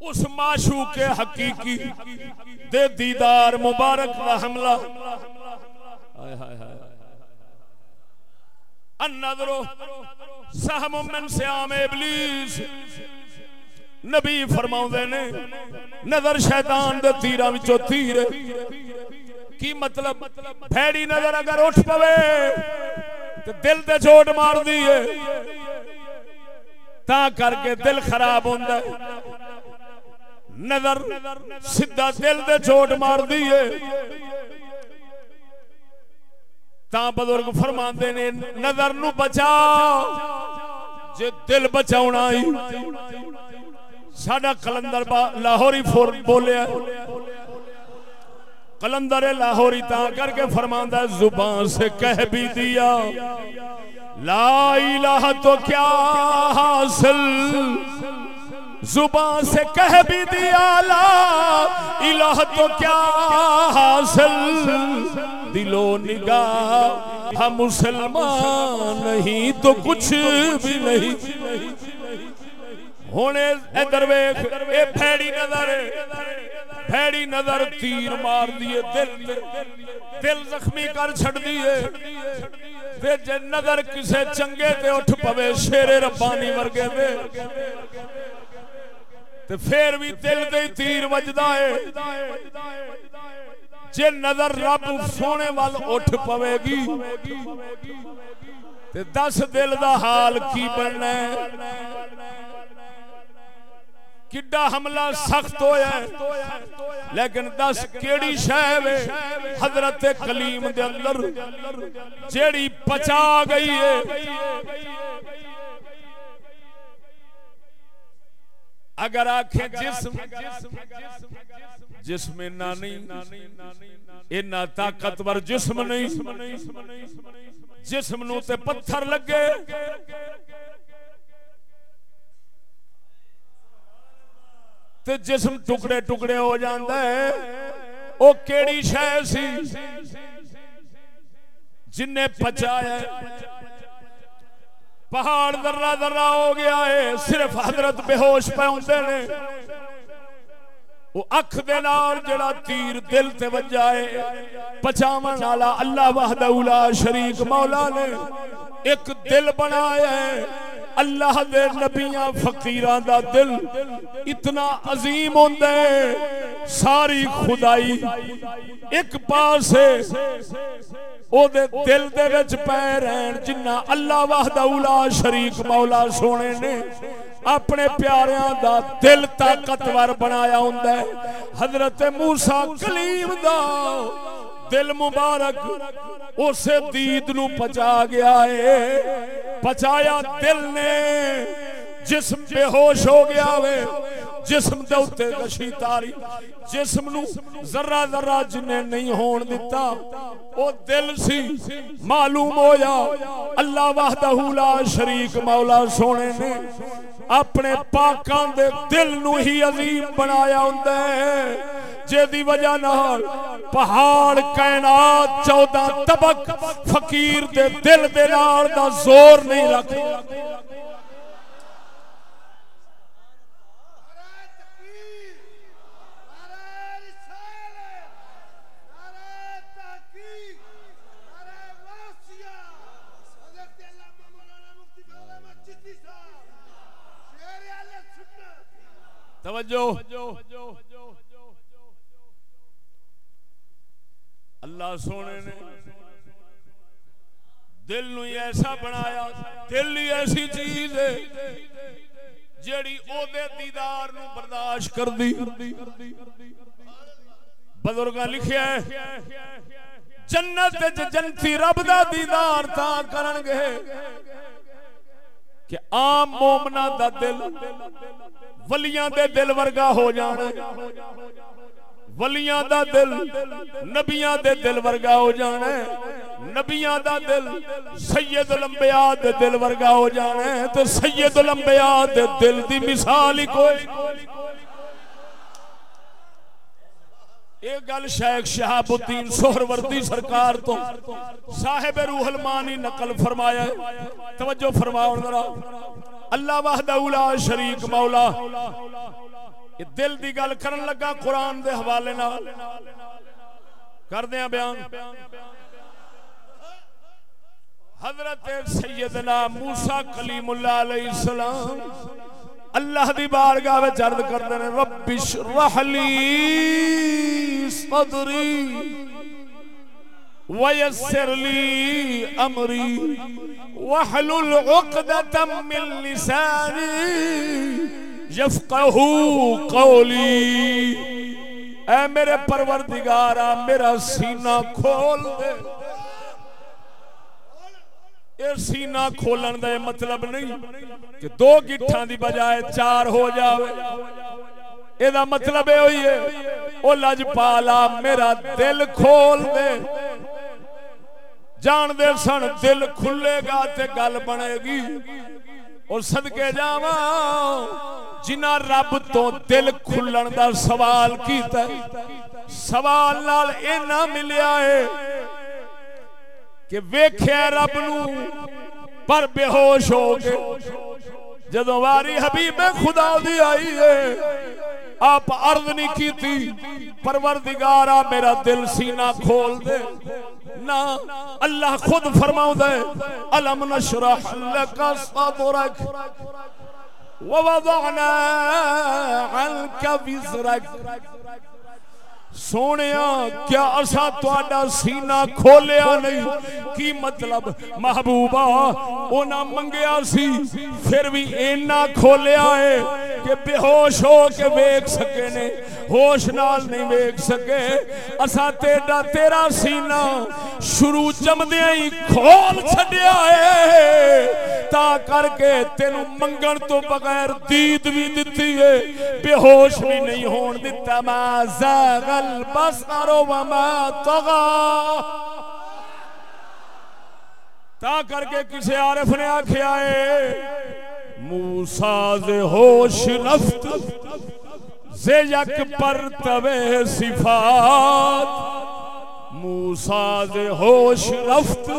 Speaker 2: اس معشوق حقیقی دے دیدار مبارک دا حملہ۔ النظر سہم من سیام ابلیس۔ نبی فرماؤں دے نے، نظر شیطان دے تیرہ وچو تیر۔ کی مطلب؟ بھیڑی نظر اگر اٹھ پوے تو دل تے چوٹ مار دیئے۔ تا کر کے دل خراب ہوندہ ہے۔ نظر سدھا دل دے چوٹ مار دیئے تا بزرگ فرماندے نے، نظر نو بچا۔ جے دل بچاونا ہی ساڈا کلندر با لاہوری فور بولیا کلندر لاہوری تا کر کے فرماندا زبان سے کہہ بھی دیا۔ لا الہ تو کیا حاصل؟ زبان سے کہہ بھی دیا، لا الہ تو کیا حاصل؟ دل و نگاہ، ہم مسلمان نہیں تو کچھ بھی نہیں۔ ہونے ادھر ویکھ اے پھیڑی نظر پھیڑی نظر تیر مار دیے دل دل زخمی کر چھڑ دیے تے جے نظر کسے چنگے تے اٹھ پوے شیر ربانی ورگے دے تے پھر بھی دل دے تیر وجدا ہے۔ جے نظر رب سونے وال اٹھ پوے گی تے دس دل دا حال کی بننا ہے۔ کڈا حملہ سخت ہویا ہے۔ لیکن دس کیڑی شہ حضرت کلیم دے اندر جیڑی پچا گئی ہے۔ اگر آنکھیں جسم جسم نہ نہیں اینا طاقتور جسم نہیں۔ جسم نو تے پتھر لگے۔ تے جسم ٹکڑے ٹکڑے ہو جاندہ ہے او کیڑی شے سی؟ جن نے پچایا پہاڑ ذرہ ذرہ ہو گیا ہے، صرف حضرت بے ہوش پہ نے۔ وہ اکھ دے نال جڑا تیر دل تے وجائے پچاون والا اللہ وحدہ لا شریک مولا نے ایک دل بنایا ہے۔ اللہ دے نبیاں فقیران دا دل اتنا عظیم ہوندہ ہے۔ ساری خدائی ایک پاس ہے۔ او دے دل دے وچ پیر ہیں جنہ اللہ وحدہ اولا شریک مولا سونے نے اپنے پیاریاں دا دل طاقتور بنایا ہوندہ ہے حضرت موسیٰ کلیم دا دل مبارک اسے دید نو پچا گیا ہے پچایا دل نے جسم بے ہوش ہو گیا وے۔ جسم دے اتے گشی تاری۔ جسم نو ذرہ ذرہ جنہیں نہیں ہون دیتا او دل سی معلوم ہویا۔ اللہ وحدہ لا شریک مولا سونے نے اپنے پاکان دے دل نو ہی عظیم بنایا ہوندے جے دی وجہ نال پہاڑ کائنات چودہ طبق فقیر دے دل دے نال دا زور نہیں رکھ۔ توجہ۔ اللہ سونے نے دل نو ایسا بنایا، دل ہی ایسی چیز ہے جیڑی او دے دیدار نو برداشت کر دی بزرگاں لکھیا ہے، جنت وچ جنتی رب دا دیدار تا کرن گے کہ عام مومنا دا دل ولیاں دے دل ورگا ہو جانا ولیاں دا دل نبیاں دے دل ورگا ہو جانا ہے نبیاں دا دل سید الانبیاء دے دل ورگا ہو جانا ہے تو سید الانبیاء دے دل دی مثال ہی کوئی۔ ایک گل شیخ شہاب الدین سہر وردی سرکار تو صاحب روح المانی نقل فرمایا ہے۔ توجہ فرماؤ ذرا۔ اللہ وحدہ اولا شریک مولا۔ یہ دل دی گل کرن لگا قرآن دے حوالے نال۔ کر دیا بیان۔ حضرت سیدنا موسیٰ کلیم اللہ علیہ السلام اللہ دی بارگاہ وچ عرض کردے نے رب اشرح لی صدری ويسر لي امري واحلل عقدة من لساني يفقه قولي اے میرے پروردگارا، میرا سینہ کھول دے۔ یہ سینہ کھولن دا مطلب نہیں کہ دو گٹھاں دی بجائے چار ہو جاوے یہ دا مطلب ہے ہوئی ہے او لج پالا میرا دل کھول دے جان دے سن دل کھلے گا تے گل بنے گی اور صدقے جاواں جنہ رب تو دل کھلن دا سوال کیتا ہے سوال نال اینا ملیا ہے کہ ویکھیا رب نو پر بے ہوش ہو کے جدو واری حبیب خدا دی آئی ہے، آپ عرض نہیں کی تھی پروردگارا میرا دل سینہ کھول دے۔ نہ اللہ خود فرماؤ دے علم نشرح لکا صدرک ووضعنا عنك وزرك سونیا، کیا اسا تہاڈا سینہ کھولیا نہیں؟ کی مطلب؟ محبوبہ، اونا منگیا سی، پھر بھی اینا کھولیا ہے کہ بے ہوش ہو کے ویکھ سکے نے۔ ہوش نال نہیں ویکھ سکے۔ اسا تیرا تیرا سینہ شروع جمدیاں ہی کھول چھڈیا ہے۔ تا کر کے تینو منگن تو بغیر دید بھی دتی ہے۔ بے ہوش بھی نہیں ہون دتا ما زاغ البصر وما طغى. تا کر کے کسی عارف نے آکھیا ہے، موسیٰ ز ہوش رفت ز یک پر تبے صفات. موسیٰ ز ہوش رفت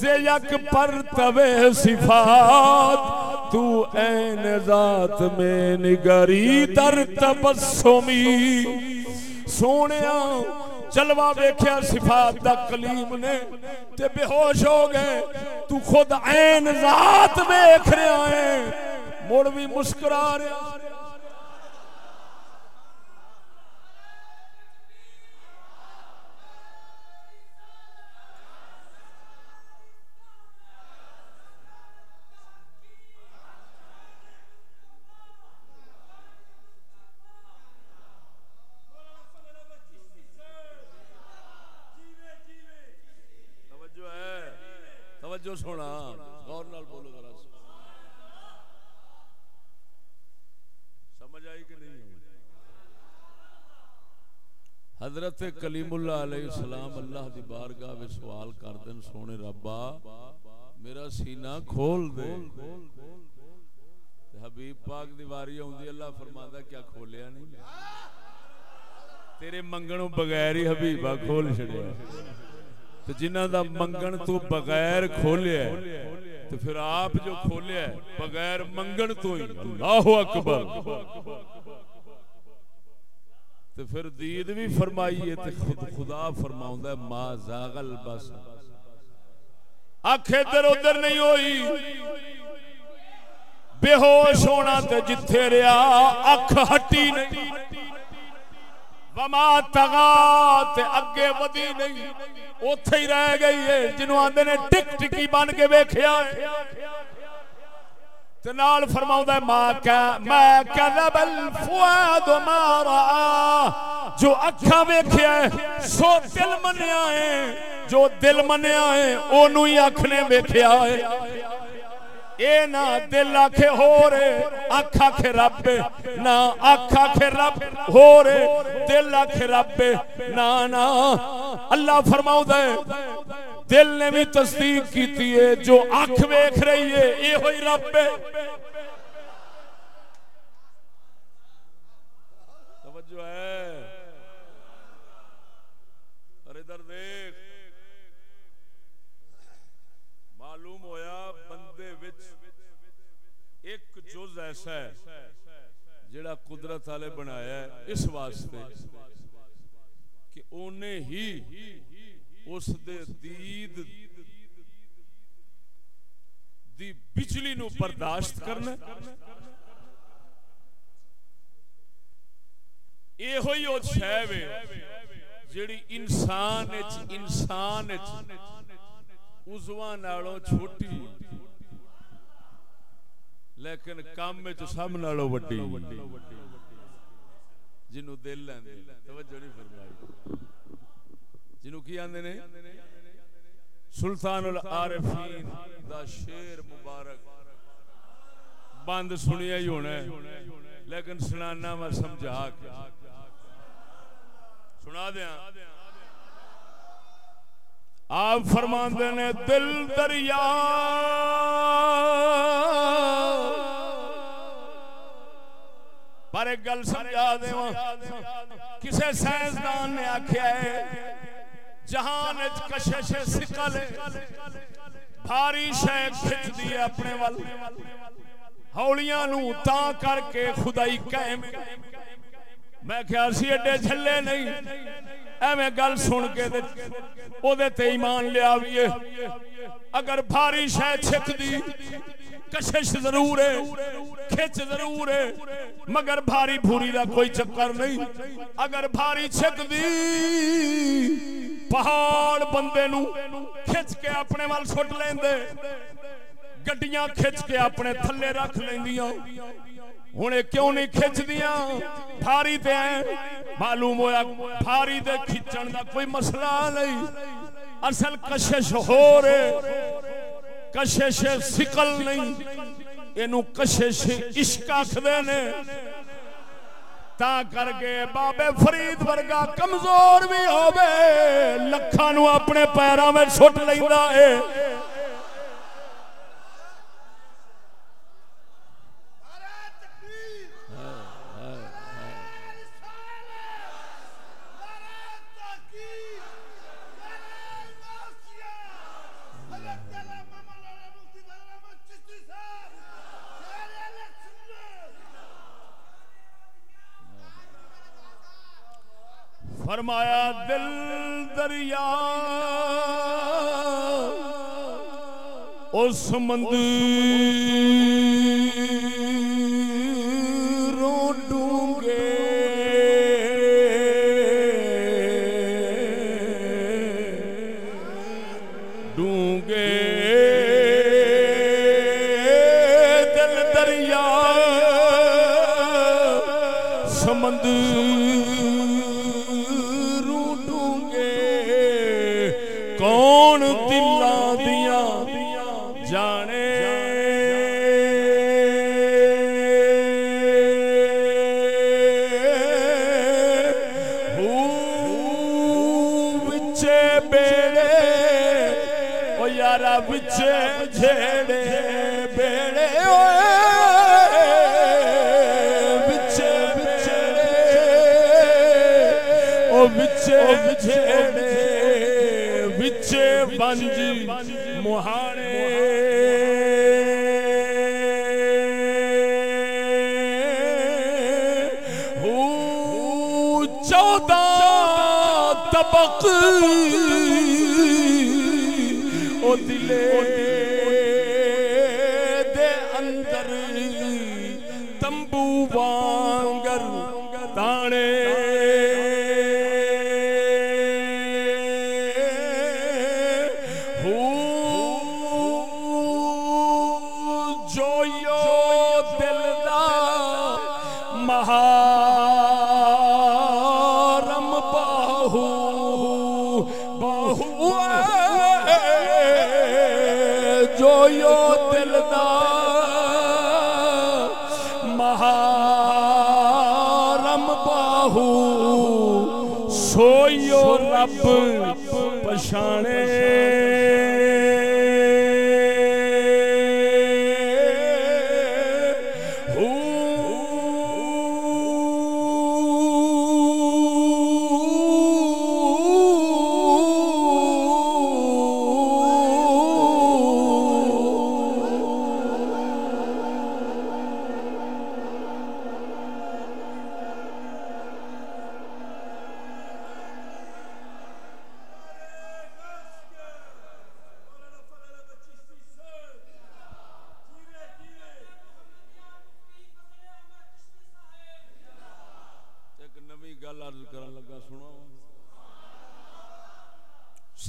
Speaker 2: ز یک پر تبے صفات. تو این ذات میں نگری در تبسمی سونے جلوہ ویکھیا صفات دا کلیم نے، تے بے ہوش ہو گئے۔ تو خود عین ذات ویکھ رہا ہے۔ مڑ بھی مسکرا رہا توجہ سونا غور نال بولو ذرا۔ سمجھ آئی کہ نہیں حضرت کلیم اللہ علیہ السلام اللہ دی بارگاہ میں سوال کر دن سونے ربا، میرا سینہ کھول دے۔ حبیب پاک دی واری ہوندی اللہ فرماندا کیا کھولیا نہیں؟ تیرے منگنوں بغیر ہی حبیبا کھول چھڑیا۔ تو جنہ دا منگن تو بغیر کھولیا ہے تو پھر آپ جو کھولیا ہے، بغیر منگن تو ہی۔ اللہ اکبر۔ تو پھر دید بھی فرمائی ہے تو خود خدا فرماؤں ہے، ما زاغل بس۔ اکھ ادھر ادھر نہیں ہوئی۔ بے ہوش ہونا تے جتھے رہا اکھ ہٹی نہیں۔ وما تغا تے اگے ودی نہیں۔ اوتھے ہی رہ گئی ہے۔ جنوں آندے نے ٹک ٹکی بن کے ویکھیا۔ ہے تے نال فرماوندا ہے ما کا ما کذب الفؤاد ما را جو اکھاں ویکھیا ہے، سو دل منیا ہے جو دل منیا ہے اونوں ہی اکھ نے ویکھیا ہے۔ اے نہ دل آکھے ہو رے اکھ آکھے رب نہ اکھ آکھے رب ہو رے، دل آکھے رب نہ نہ اللہ فرماؤ دے دل نے بھی تصدیق کیتی ہے، جو اکھ ویکھ رہی ہے اے ہوئی رب توجہ ہے اور ادھر دیکھ معلوم ہویا بندے وچ ایک جز ایسا ہے جڑا قدرت والے بنایا ہے اس واسطے کہ اونے ہی اس دے دید دی بجلی نو برداشت کرنا یہ ہوئی او شے وے جیڑی انسان اچ انسان اچ عضواں نالوں چھوٹی لیکن کام وچ سب نالوں وڈی۔ جنوں دل لیندے توجہ نہیں فرمائی۔ جنوں کی آندے نے؟ سلطان العارفین دا شیر مبارک۔ بند سنیا ہی ہونا ہے۔ لیکن سنانا میں سمجھا کے۔ سنا دیا۔ آپ فرماندے نے دل دریا۔ پر ایک گل سمجھا دے کسے سائنسدان نے آکھیا ہے، جہان اچ کشش سکل بھاری شے کھچ دی اپنے ول ہولیاں نو تا کر کے خدائی قائم۔ میں کیا سی ایڈے جھلے نہیں۔ ایویں گل سن کے دے او دے تے ایمان لیا ویے۔ اگر بھاری شے چھک دی کشش ضرور ہے، کھچ ضرور ہے، مگر بھاری بھوری دا کوئی چکر نہیں۔ اگر بھاری چھک دی پہاڑ بندے نو کھچ کے اپنے وال سٹ لیندے، گڈیاں کھچ کے اپنے تھلے رکھ لیندیاں۔ ہوں کیوں نہیں کھچ دیا بھاری تے ہیں۔ معلوم ہویا بھاری دے کھچن دا کوئی مسئلہ نہیں۔ اصل کشش ہو رہے۔ کشش سکل نہیں۔ اینو کشش عشق آخدے نے۔ تا کر کے بابے فرید ورگا کمزور بھی ہوے لکھاں نو اپنے پیراں میں سٹ لیندا ہے فرمایا دل دریا اس سمندر۔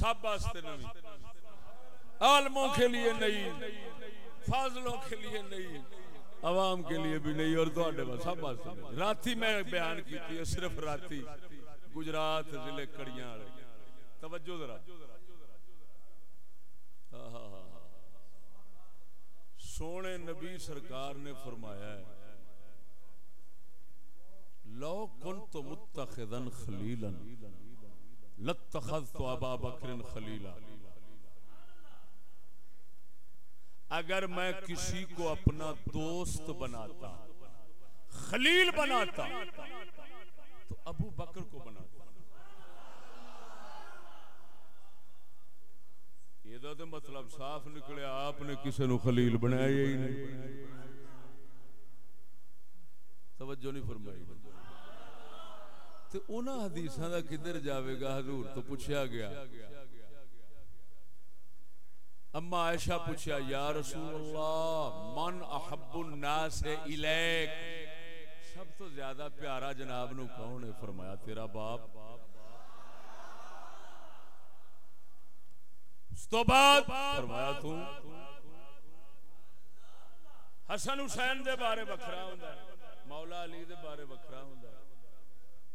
Speaker 2: سب واسطے نہیں عالموں کے لیے نہیں، فاضلوں کے لیے نہیں، عوام کے لیے بھی نہیں، اور تھوڑے بس سب واسطے نہیں۔ راتی میں بیان کی صرف راتی گجرات ضلع کڑیاں والے۔ توجہ ذرا۔ سونے نبی سرکار نے فرمایا ہے، لو کنت متخذا خلیلا۔ لاتخذت ابا بکر خلیلا اگر میں کسی کو اپنا دوست بناتا، خلیل بناتا، تو ابو بکر کو بناتا۔ یہ تو مطلب صاف نکلے، آپ نے کسی نو خلیل بنایا ہی نہیں۔ توجہ نہیں فرمائی۔ تو انہاں حدیثاں دا کدھر جاوے گا؟ حضور تو پوچھا گیا۔ اما عائشہ پوچھا یا رسول اللہ، من احب الناس الیک؟ سب تو زیادہ پیارا جناب نو کون ہے؟ فرمایا، تیرا باپ۔ اس تو بعد فرمایا، تو حسن حسین دے بارے وکھرا ہوندا ہے، مولا علی دے بارے وکھرا ہوندا ہے۔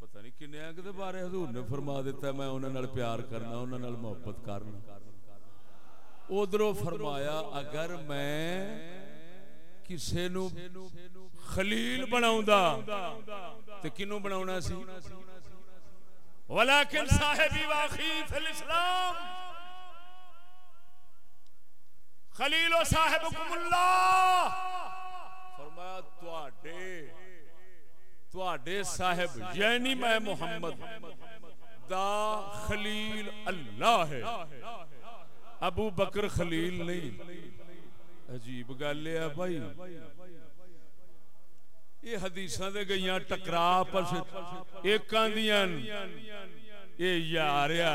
Speaker 2: پتہ نہیں کنے اگ دے بارے حضور نے فرما دیتا ہے، میں انہاں نال پیار کرنا، انہاں نال محبت کرنا۔ ادھروں فرمایا، اگر میں کسے نو خلیل بناؤں دا تو کنو بناؤنا سی؟ ولیکن صاحبی واقعی فی الاسلام، خلیل و صاحبکم اللہ۔ فرمایا تو تواڈے تواڈے صاحب یعنی میں محمد دا خلیل اللہ ہے ابو بکر خلیل نہیں عجیب گل ہے بھائی یہ حدیثاں دے گئیاں ٹکرا آپس ایک آندیاں یہ یاریا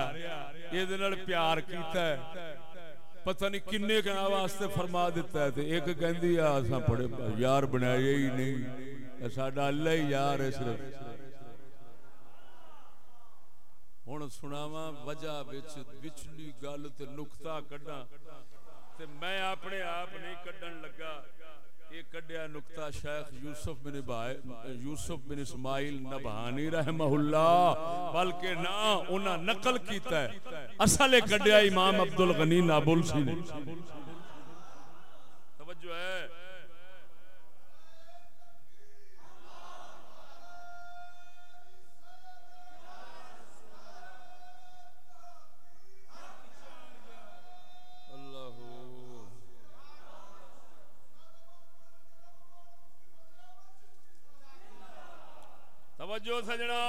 Speaker 2: یہ دنال پیار کیتا ہے پتہ نہیں کنے کا واسطے فرما دیتا ہے تے ایک کہندی ہے اساں پڑے یار بنایا ہی نہیں ساڈا اللہ ہی یار ہے صرف ہوں سناوا وجہ بچلی گل تے نقطہ کڈا تے میں اپنے آپ نہیں کڈن لگا یہ کڈیا نقطہ شیخ یوسف بن یوسف بن اسماعیل نبہانی رحمہ اللہ بلکہ نہ انہاں نقل کیتا ہے اصل کڈیا امام عبد الغنی نابلسی نے توجہ ہے توجہ سجنا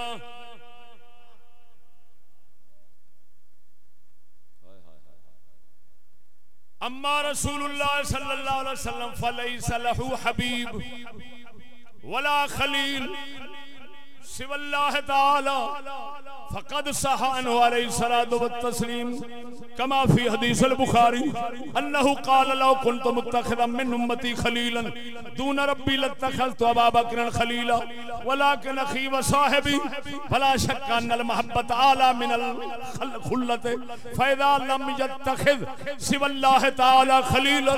Speaker 2: اما رسول اللہ صلی اللہ علیہ وسلم فلیس له حبیب ولا خلیل سوى الله تعالى فقد صح عنه عليه الصلاة والتسليم كما في حديث البخاري، أنه قال لو كنت متخذا من أمتي خليلا، دون ربي لاتخذت أبا بكر خليلا، ولكن أخي وصاحبي، فلا شك أن المحبة أعلى من الخلة. فإذا لم يتخذ سوى الله تعالى خليلا،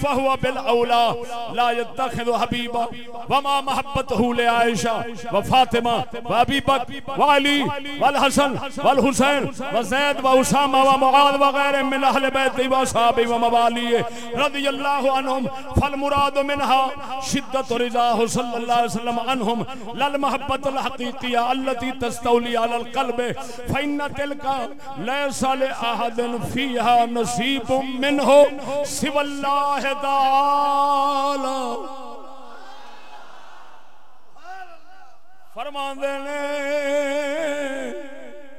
Speaker 2: فهو بالأولى، لا يتخذ حبيبا. وما محبته لعائشة وفاطمة وأبي بكر وعلي والحسن والحسين وزيد وأسامة ومعاذ وغير من أهل بيت وأصحابه ومواليه رضي الله عنهم فالمراد منها شدة رضاه صلى الله عليه وسلم عنهم لا المحبة الحقيقية التي تستولي على القلب، فإن تلك ليس لأحد فيها نصيب منه سوى الله تعالى فرمان نے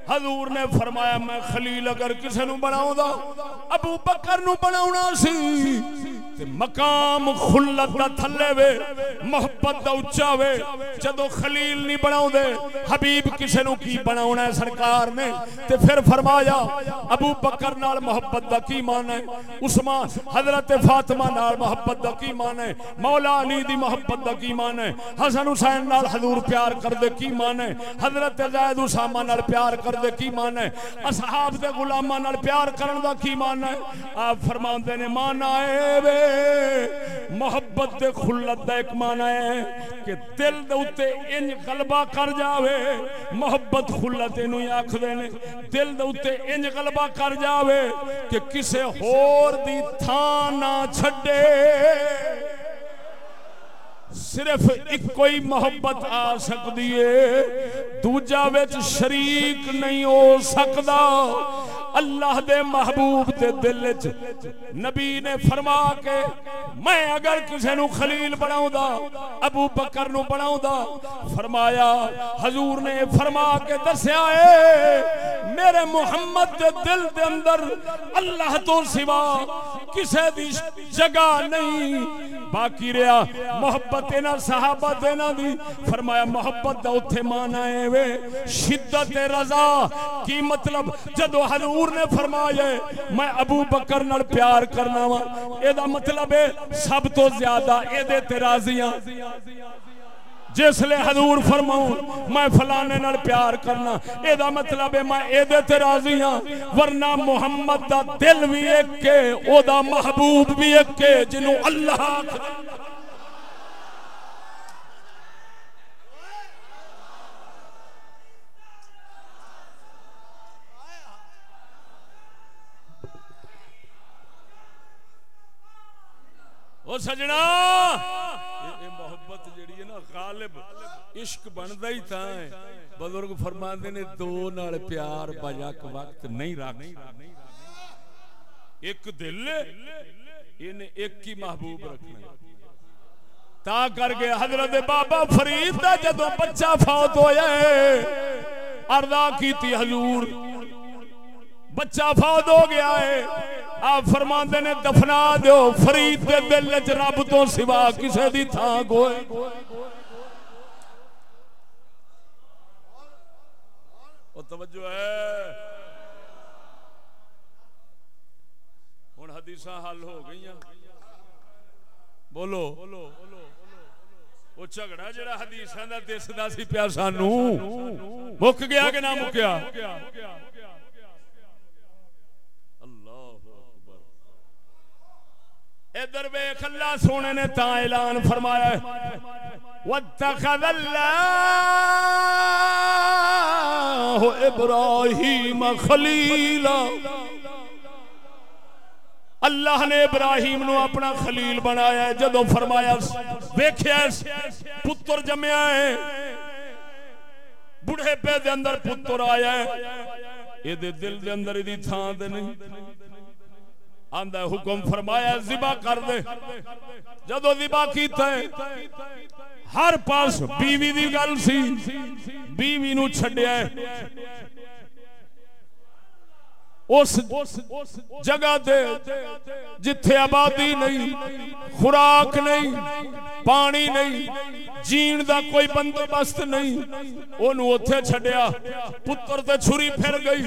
Speaker 2: حضور نے فرمایا، میں خلیل اگر کسے نو بناؤں دا، ابو بکر نو بناؤنا سی۔ تے مقام خلت دا تھلے وے، محبت دا اچا وے۔ جدو خلیل نہیں بناؤ دے حبیب کسے نو کی بناونا ہے سرکار نے؟ تے پھر فرمایا، ابو بکر نال محبت دا کی مان ہے؟ عثمان، حضرت فاطمہ نال محبت دا کی مان ہے؟ مولا علی دی محبت دا کی مان ہے؟ حسن حسین نال حضور پیار کر دے کی مان ہے؟ حضرت زید اسامہ نال پیار کر دے کی مان ہے؟ اصحاب دے غلاماں نال پیار کرن دا کی مان ہے؟ آپ فرماندے نے مان آئے وے۔ محبت دے خلت دا ایک مان ہے کہ دل دے اوتے انج غلبہ کر جاوے، محبت خلت اینو ہی آکھدے نے۔ دل دے اوتے انج غلبہ کر جاوے کہ کسے ہور دی تھاں نہ چھڈے۔ صرف ایک کوئی محبت آ سکتی ہے، دوجا وچ شریک نہیں ہو سکتا اللہ دے محبوب دے دل وچ نبی نے فرما کے میں اگر کسی نو خلیل بناؤں دا ابو بکر نو بناؤں دا فرمایا، حضور نے فرما کے دسیا ہے، میرے محمد دے دل دے اندر اللہ تو سوا کسے دی جگہ نہیں۔ باقی رہا محبت اینا صحابہ دینا دی۔ فرمایا، محبت دا اتھے مانا ہے وے، شدت رضا، کی مطلب؟ جدو حضور حضور نے فرمایا میں ابو بکر نال پیار کرنا وا۔ اے دا مطلب ہے، سب تو زیادہ اے دے ترازیاں جس لے حضور فرماؤں، میں فلانے نال پیار کرنا۔ اے دا مطلب ہے، میں اے دے تے راضی ہاں ورنہ محمد دا دل بھی ایک کے او دا محبوب بھی ایک کے جنہوں اللہ آکھدا او سجنا! یہ محبت جڑی ہے نا، غالب، عشق بندا ہی تھا ہے۔ بزرگ فرماندے نے، دو نال پیار بجاک وقت نہیں رکھ۔ ایک دل انہیں ایک کی محبوب رکھنا تا کر کے حضرت بابا فرید دا جدو بچہ فوت ہویا ہے اردا کیتی، حضور بچہ فوت ہو گیا ہے۔ آپ فرماندے نے دفنا دیو، فرید دے دل وچ رب تو سوا کسے دی تھاں کوئی او توجہ ہے۔ ہن حدیثاں حل ہو گئیاں۔ بولو۔ وہ جھگڑا جڑا حدیثاں دا دسدا سی پیا سانو۔ مک گیا کہ نہ مکیا؟ ادھر ویخ اللہ سونے نے تا اعلان فرمایا ہے۔ واتخذ اللہ ابراہیم خلیلا اللہ نے ابراہیم نو اپنا خلیل بنایا ہے جدو فرمایا، ویکھیا پتر جمیا ہے۔ بڑھے پہ دے اندر پتر آیا ہے۔ یہ دے دل دے اندر دی تھان دے نہیں۔ آندہ حکم فرمایا زبا کر دے۔ جدو زبا کیتا ہے، ہر پاس بیوی دی گل سی۔ بیوی نو چھڑیا ہے۔ اس جگہ دے جتھے آبادی نہیں، خوراک نہیں، پانی نہیں، جین دا کوئی بندوبست نہیں، اونوں اوتھے چھڈیا، پتر تے چھری پھر گئی۔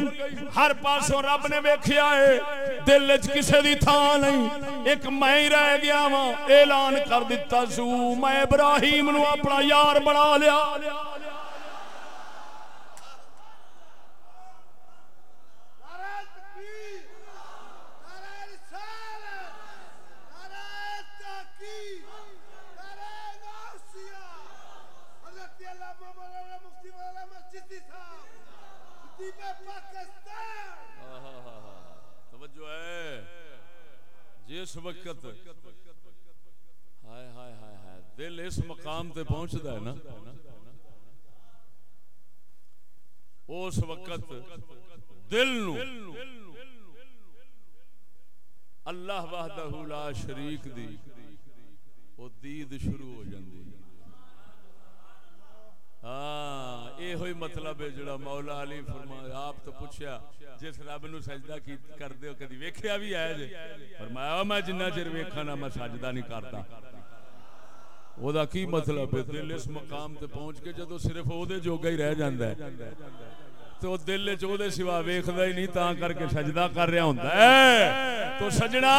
Speaker 2: ہر پاسوں رب نے ویکھیا ہے، دل وچ کسے دی تھاں نہیں۔ ایک میں ہی رہ گیا وا اعلان کر دتا سو میں ابراہیم نو اپنا یار بنا لیا۔ جس وقت۔ ہائے ہائے ہائے ہائے۔ دل اس مقام تے پہنچدا ہے نا۔ اس وقت دل نو اللہ وحدہ لا شریک دی۔ او دید شروع ہو جاندی۔ ہاں یہ ہوئی مطلب ہے جڑا مولا علی فرمایا، آپ تو پوچھیا، جس رب نو سجدہ کی کر دیو کدی ویکھیا بھی ہے جے؟ فرمایا، میں جنہ چر ویکھا نہ میں سجدہ نہیں کرتا۔ او دا کی مطلب ہے؟ دل اس مقام تے پہنچ کے جدو صرف او دے جوگا ہی رہ جاندا ہے۔ تو دل وچ او دے سوا ویکھدا ہی نہیں، تاں کر کے سجدہ کر رہا ہوندا ہے۔ تو سجنا،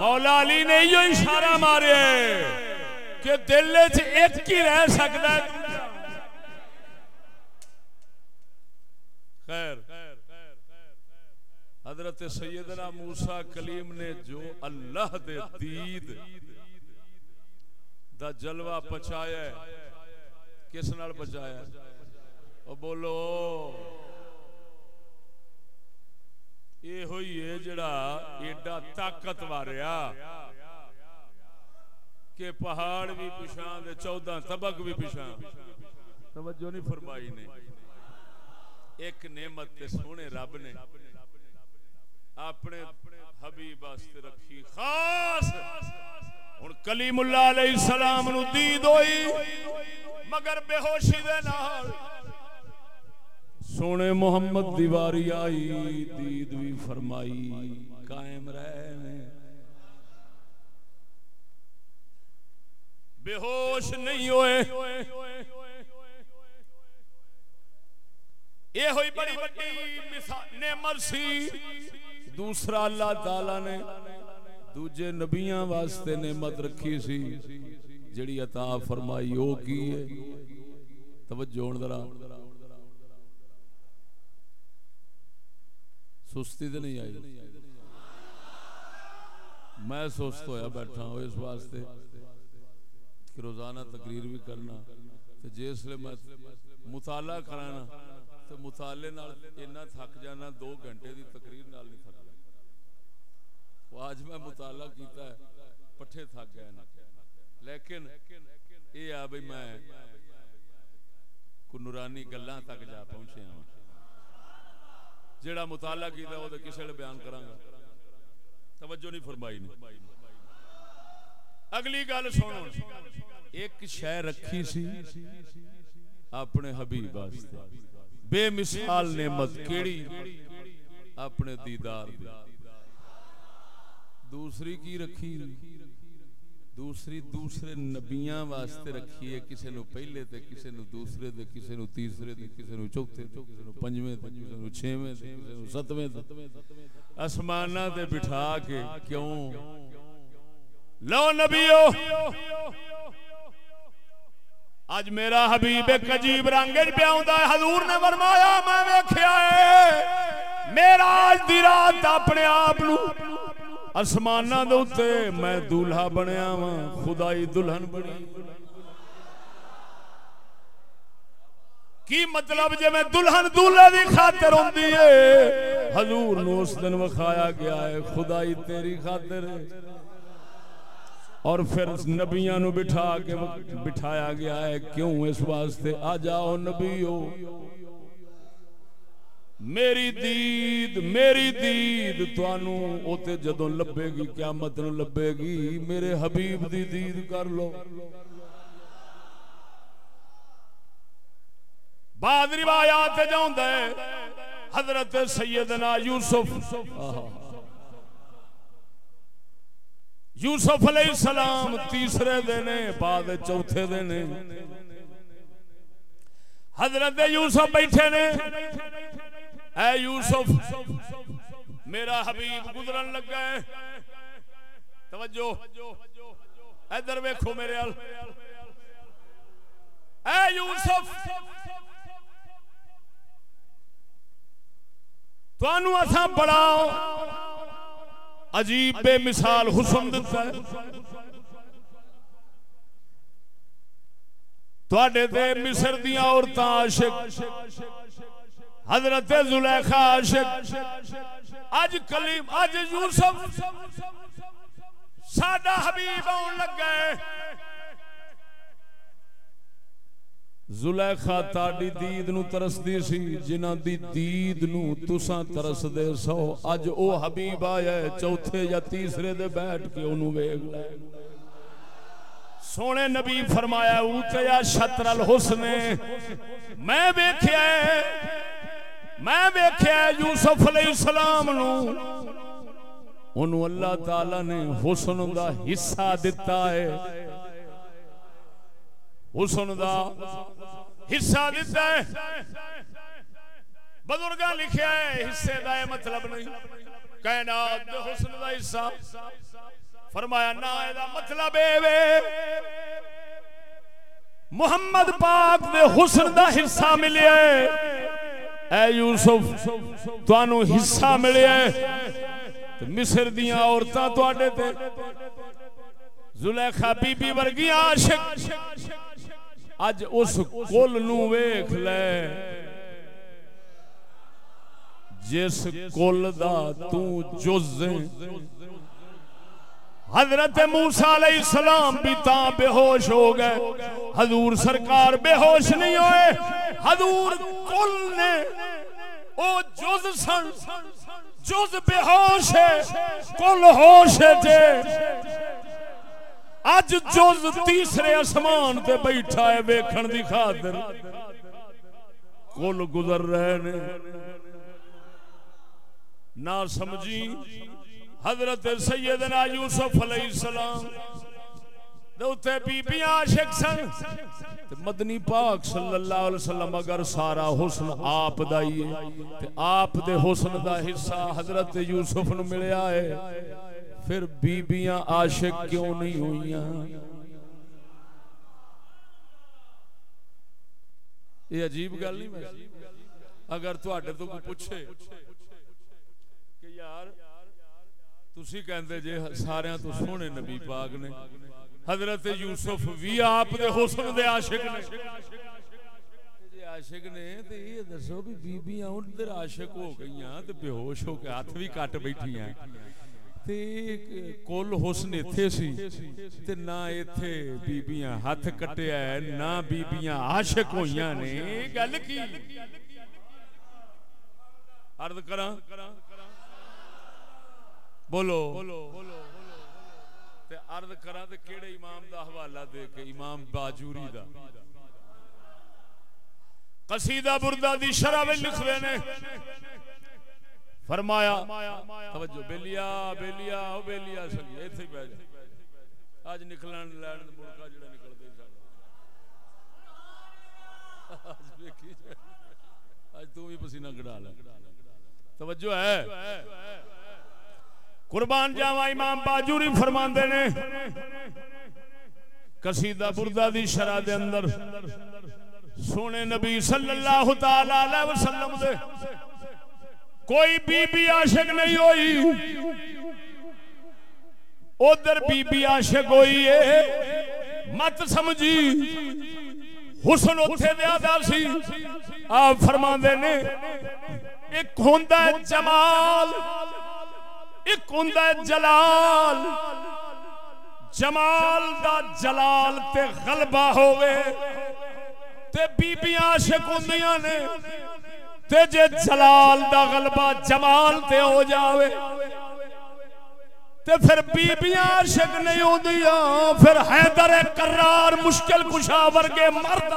Speaker 2: مولا علی نے یہ اشارہ مارے کہ دل وچ ایک ہی رہ سکدا ہے خیر۔ حضرت سیدنا موسیٰ کلیم نے جو اللہ دے دید دا جلوہ پچایا ہے، کس نال پچایا ہے؟ او بولو۔ یہ ہوئی ہے جڑا ایڈا طاقت واریا کہ پہاڑ بھی پشان دے چودہ طبق بھی پشان توجہ نہیں فرمائی نے۔ ایک نعمت تے سونے رب نے اپنے حبیب واسطے رکھی۔ خاص ہن کلیم اللہ علیہ السلام نو دید ہوئی، مگر بے ہوشی دے نال سونے محمد دیواری آئی، دید بھی فرمائی، قائم رہے۔ بے ہوش نہیں ہوئے۔ یہ ہوئی بڑی بڑی نعمت سی دوسرا اللہ تعالی نے دوجے نبیاں واسطے نعمت رکھی سی۔ جڑی عطا فرمائی او کی ہے؟ توجہ ہن ذرا۔ سستی تے نہیں آئی۔ میں سست ہویا بیٹھا ہوں اس واسطے۔ کہ روزانہ تقریر بھی کرنا، تے جس لے میں مطالعہ کرانا، تے مطالعے نال اتنا تھک جانا، دو گھنٹے دی تقریر نال نہیں تھک وہ آج میں مطالعہ کیتا ہے، پٹھے تھک گئے نا لیکن یہ آ بھئی میں کو نورانی گلاں تک جا پہنچے ہوں جیڑا مطالعہ کیتا ہے، وہ تو کسے لے بیان کراں گا۔ توجہ نہیں فرمائی نے۔ اگلی گل سنو۔ ایک شے رکھی سی اپنے حبیب واسطے۔ بے مثال نعمت کیڑی اپنے دیدار دی۔ دوسری کی رکھی؟ دوسری دوسرے نبیاں واسطے رکھی ہے کسی نو پہلے تے کسی نو دوسرے تے کسی نو تیسرے تے کسی نو چوتھے تے کسی نو پنجویں تے کسی نو چھویں تے کسی نو ستویں تے۔ اسماناں تے بٹھا کے کیوں؟ لو نبیو! اج میرا حبیب ایک عجیب رنگ پہ آਉਂਦਾ ہے۔ حضور نے فرمایا، میں ویکھیا ہے۔ میرا اج دی رات اپنے آپ نو آسماناں دے اوتے میں دولہا بنیا وا خدائی دلہن بنی۔ کی مطلب جے میں دلہن دولہا دی خاطر ہوندی ہے؟ حضور نو اس دن وکھایا گیا ہے، خدائی تیری خاطر ہے۔ اور پھر نبیاں نو بٹھا کے بٹھایا گیا ہے، کیوں اس واسطے؟ آ جاؤ نبیو۔ میری دید میری دید توانو اوتے جدوں لبے گی، قیامت نو لبے گی۔ میرے حبیب دی دید کر لو۔ بعد روایات جاؤں ہے حضرت سیدنا یوسف۔ آہا۔ یوسف علیہ السلام تیسرے دینے بعد چوتھے دینے حضرت یوسف بیٹھے نے۔ اے یوسف، میرا حبیب گزرن لگ گئے توجہ۔ ادھر ویکھو میرے ال اے یوسف توانو اساں بڑا عجیب بے مثال حسن دیتا ہے۔ تواڈے تے مصر دیاں عورتاں عاشق۔ حضرت زلیخا عاشق۔ اج کلیم اج یوسف ساڈا حبیب آن لگ گئے زلیخا تاڈی دید نو ترسدی سی، جنہاں دی دید نو تساں ترس دے سو۔ اج او حبیب آیا ہے، چوتھے یا تیسرے دے بیٹھ کے اونوں ویکھ لے۔ سونے نبی فرمایا اوتیا شطر الحسن۔ میں ویکھیا ہے، میں ویکھیا ہے یوسف علیہ السلام نو۔ انہوں اللہ تعالی نے حسن دا حصہ دیتا ہے۔ حسن دا حصہ دیتا ہے۔ بزرگاں لکھیا ہے، حصے دا یہ مطلب نہیں۔ کائنات دے حسن دا حصہ۔ فرمایا نا دا مطلب اے وے۔ محمد پاک دے حسن دا حصہ ملیا ہے۔ اے یوسف تانوں حصہ ملیا ہے۔ مصر دیاں عورتاں تواڈے تے۔ زلیخا بی بی ورگیاں عاشق۔ اج اس کل نو ویکھ لے۔ جس کل دا تو جز۔ حضرت موسیٰ علیہ السلام بھی تاں بے ہوش ہو گئے۔ حضور سرکار بے ہوش نہیں ہوئے۔ حضور کل نے او جز سن۔ جز بے ہوش ہے۔ کل ہوش ہے جے۔ اج جز تیسرے اسمان تے بیٹھا ہے ویکھن دی خاطر، کل گزر رہے نے۔ نہ سمجھی حضرت سیدنا یوسف علیہ السلام دوتے بی بی عاشق سن۔ مدنی پاک صلی اللہ علیہ وسلم اگر سارا حسن آپ دائی ہے، تے آپ دے حسن دا حصہ حضرت یوسف نو ملیا ہے۔ پھر بیبیاں عاشق کیوں نہیں ہوئیاں؟ یہ عجیب گل نہیں میں اگر تواڈے تو کوئی پوچھے کہ یار تسی کہندے جے سارے تو سونے نبی پاک نے، حضرت یوسف بھی آپ دے حسن دے عاشق نے۔ عاشق نے تے یہ دسو بھی بیبیاں اندر عاشق ہو گئیاں تے بے ہوش ہو کے ہاتھ بھی کٹ بیٹھیاں۔ تے کل حسن ایتھے سی تے نہ ایتھے بیبیاں ہاتھ کٹیا ہے نہ بیبیاں عاشق ہویاں نے گل کی عرض کراں بولو تے عرض کراں تے کیڑے امام دا حوالہ دے کے امام باجوری دا قصیدہ بردہ دی شرح میں لکھ دے نے فرمایا، توجہ، بیلیا بیلیا، او بیلیا سنگی ایتھے بیٹھ جا۔ اج نکلن لین ملکا جڑا نکل دے ساڈا اج ویکھی اج تو بھی پسینہ کڈا لے۔ توجہ ہے۔ قربان جاوا امام باجوری فرماندے نے۔ قصیدہ بردہ دی شرح دے اندر سونے نبی صلی اللہ تعالی علیہ وسلم دے۔ کوئی بی بی عاشق نہیں ہوئی۔ ادھر بی بی عاشق ہوئی ہے۔ مت سمجھی۔ حسن اتھے دیا سی۔ آپ فرما نے، ایک ہوندا ہے جمال، ایک ہوندا ہے جلال۔ جمال دا جلال تے غلبہ ہوئے تے بیبیاں عاشق ہوندیاں نے۔ تے جے جلال دا غلبہ جمال تے ہو جاوے، تے پھر بیبیاں عاشق نہیں ہوندیاں، پھر حیدر کرار مشکل کشا ورگے مرد۔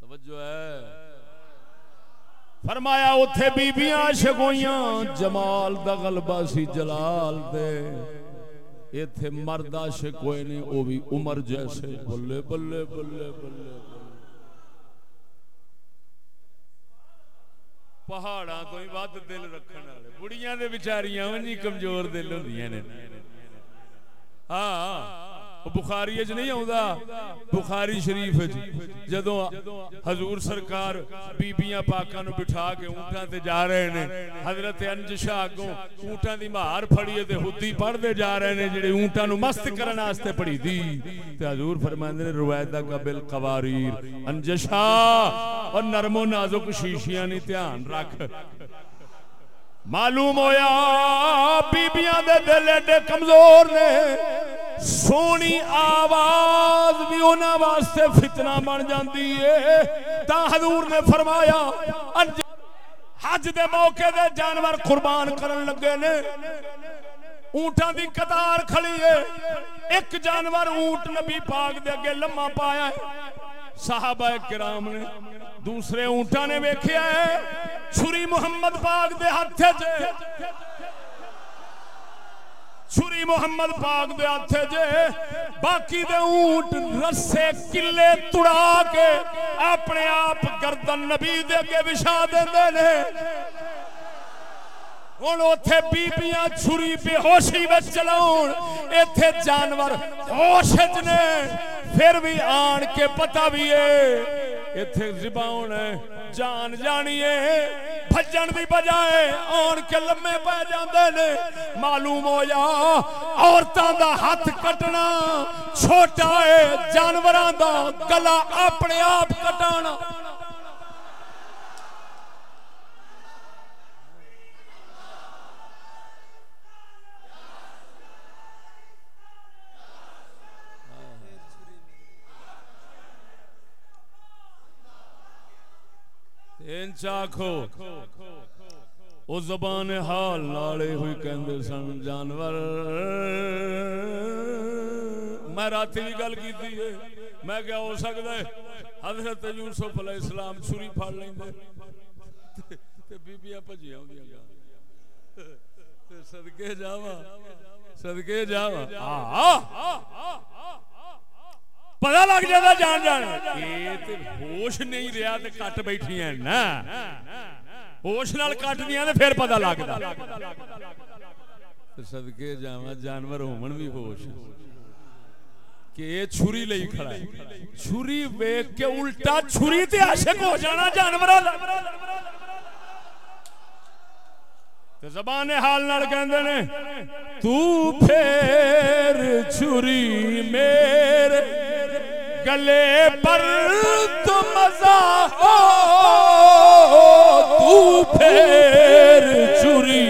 Speaker 2: توجہ ہے۔ فرمایا اتے بیبیاں عاشق ہویاں جمال دا غلبہ سی جلال دے۔ ایتھے مرد عاشق ہوئے نے او بھی عمر جیسے۔ بلے بلے بلے بلے پہاڑاں تو ہی ود دل رکھن والے۔ بڑیاں دے بیچاریاں ونجی کمزور دل ہوندیاں نے۔ ہاں۔, ہاں۔ بخاری اچ نہیں آਉਂਦਾ بخاری شریف اچ جدوں حضور سرکار بیبییاں پاکاں نو بٹھا کے اونٹاں تے جا رہے نے حضرت انجشا اگوں اونٹاں دی مہار پھڑی تے ہدی پڑھ دے جا رہے نے جڑے اونٹاں نو مست کرن واسطے پڑھی دی تے حضور فرماندے نے روایت کا بالقواریر انجشا اور نرم و نازک شیشیاں نہیں دھیان رکھ معلوم ہویا بیبییاں دے دل ایڈے کمزور نے سونی آواز بھی انہاں واسطے فتنہ بن جاندی ہے۔ تا حضور نے فرمایا حج دے موقع دے جانور قربان کرن لگے نے۔ اونٹاں دی قطار کھڑی ہے۔ ایک جانور اونٹ نبی پاک دے اگے لمما پایا ہے۔ صحابہ کرام نے دوسرے اونٹاں نے ویکھیا ہے۔ چھری محمد پاک دے ہاتھ چ چھری محمد پاک دے ہاتھ جے، باقی دے اونٹ رسے کلے تڑا کے اپنے آپ گردن نبی دے کے بچھا دے نے۔ ہوں اتے بیبیاں چھری بے ہوشی میں چلاؤ اتے جانور ہوش چ نے۔ پھر بھی آن کے پتا بھی ہے اتے زباؤن جان جانیے بھجن بھی بجائے، آن کے لمے پہ جاندے نے۔ معلوم ہو جا عورتاں دا ہاتھ کٹنا، چھوٹا ہے جانوراں دا گلا اپنے آپ کٹانا۔ ان چاکھو۔ او زبان حال نالے ہوئی کہندے سن، جانور۔ میں راتی بھی گل کی تھی میں کیا ہو سکتا ہے، حضرت یوسف علیہ السلام چھری پھاڑ لیں دے تے بیبیاں بھجیاں ہوندیاں گا۔ تے صدقے جاواں۔ صدقے جاواں۔ ہاں پتا لگ جاتا جان جان تے ہوش نہیں رہا تے کٹ بیٹھی ہیں نا ہوش نال کٹ دیا تے پھر پتا لگتا صدقے جاواں جانور ہومن بھی ہوش کہ یہ چھری لئی کھڑا ہے چھری ویک کے الٹا چھری تے عاشق ہو جانا جانور زبان حال نال کہندے نے، تو پھر چھری میرے گلے پر تو مزہ ہو، تو پھر چھری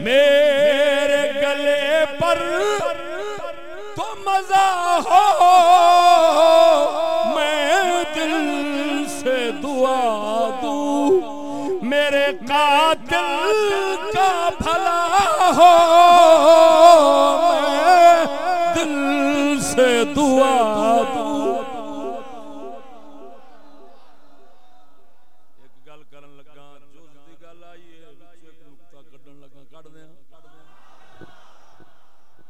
Speaker 2: میرے گلے پر تو مزہ ہو۔ میں دل سے دعا میرے قاتل کا بھلا ہو، میں دل سے دعا دوں۔ ایک گل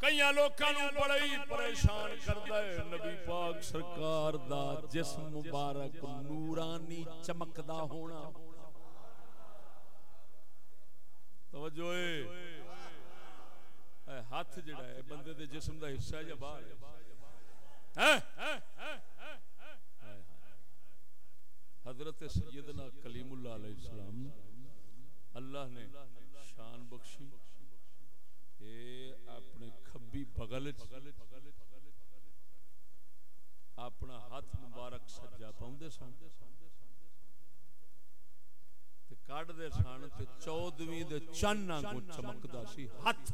Speaker 2: کئی لوکاں نوں بڑا پریشان کردا ہے، نبی پاک سرکار دا جسم مبارک، نورانی چمکدا ہونا۔ توجہ اے۔ ہاتھ جڑا ہے، بندے دے جسم دا حصہ یا باہر ہے؟ ہاں؟ حضرت سیدنا کلیم اللہ علیہ السلام، اللہ نے شان بخشی۔ اے اپنے کھبی بغل اپنا ہاتھ مبارک سجا پاؤندے سن۔ کڈ دے سن تے 14ویں دے چن کو چمکدا سی ہاتھ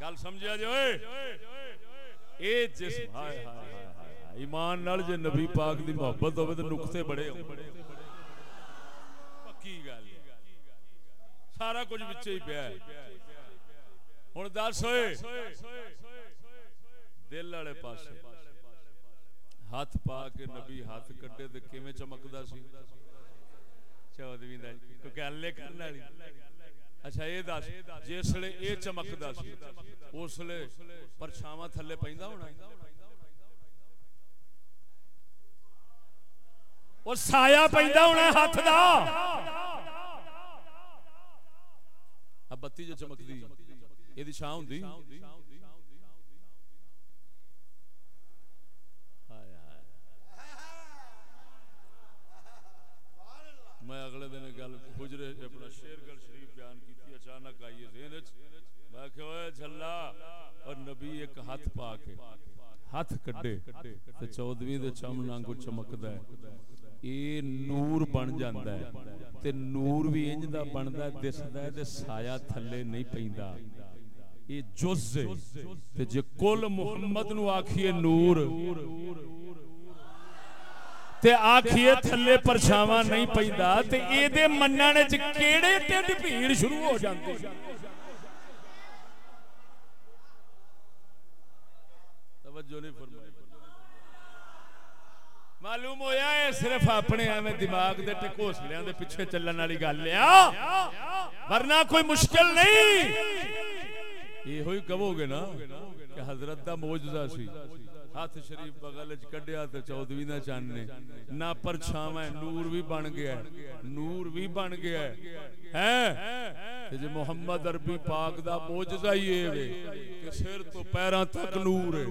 Speaker 2: گل سمجھیا جو اے اے جسم ہائے ہائے ہائے ایمان نال جے نبی پاک دی محبت ہوے تے نقطے بڑے ہو پکی گل سارا کچھ وچے ہی پیا ہے ہن دس ہوئے دل والے پاسے ہاتھ پا کے نبی ہاتھ کڈے تے کیویں چمکدا سی چودویں دا کوئی گل کرن والی اچھا یہ دس جسلے اے چمکدا سی اسلے پرچھاواں تھلے پیندا ہونا اور سایہ پیندا ہونا ہاتھ دا اب بتی جو چمکدی یہ چھاں ہوندی میں اگلے دن گل حجرے اپنا شیر گل شریف بیان کیتی، اچانک آئی ذہن میں کہ اوے جھلا۔ اور نبی ایک ہاتھ پا کے ہاتھ کڈے تے 14ویں دے چم نانگو چمکدا ہے۔ اے نور بن جاندا ہے تے نور بھی انج دا بندا ہے، دسدا ہے تے سایہ تھلے نہیں پیندا۔ یہ جز تے جے کل محمد نو آکھیے نور۔ تے آکھیے تھلے پرچھاواں نہیں پیندا تے اے دے منن وچ کیڑے ٹڈ بھیڑ شروع ہو جاندی توجہ نہیں فرمائی۔ معلوم ہویا ہے صرف اپنے ایویں دماغ دے ٹکوسلیاں دے پیچھے چلن والی گل ہے۔ ورنہ کوئی مشکل نہیں۔ یہ ہوئی کہو گے نا کہ حضرت دا معجزہ سی۔ ہاتھ شریف بغل وچ کڈیا تے چودویں دا چان نے۔ نہ پرچھاواں نور بھی بن گیا ہے۔ نور بھی بن گیا ہے۔ ہیں؟ جے محمد عربی پاک دا معجزہ ہی اے وے کہ سر تو پیراں تک نور ہے۔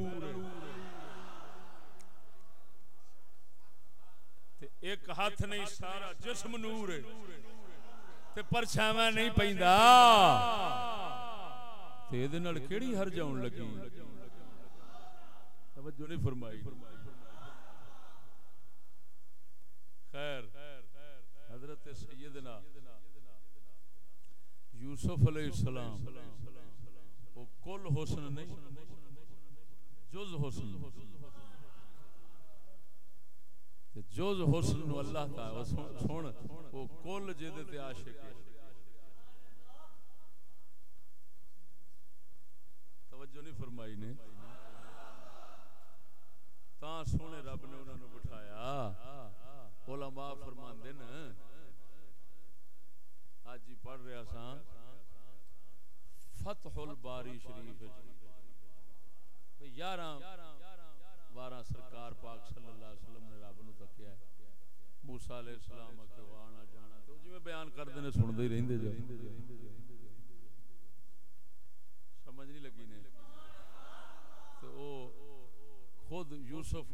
Speaker 2: تے ایک ہاتھ نہیں، سارا جسم نور ہے۔ تے پرچھاواں نہیں پیندا۔ تے دے نال کیڑی ہر جاون لگی؟ توجہ نہیں فرمائی۔ خیر، حضرت سیدنا یوسف علیہ السلام، وہ کل حسن نہیں، جز حسن۔ جز حسن نو اللہ تعالی سن وہ کل جے تے عاشق ہے۔ توجہ نہیں فرمائی نے۔ تا سونے رب نے انہوں نے بٹھایا۔ علماء فرماندے نا آج ہی پڑھ رہا سا فتح الباری شریف جی۔ یارہ بارہ سرکار پاک صلی اللہ علیہ وسلم نے رب نو تکیا ہے۔ موسیٰ علیہ السلام کے آنا جانا تو جی میں بیان کر دینے سن دے رہندے جو سمجھ نہیں لگی نے؟ تو او خود یوسف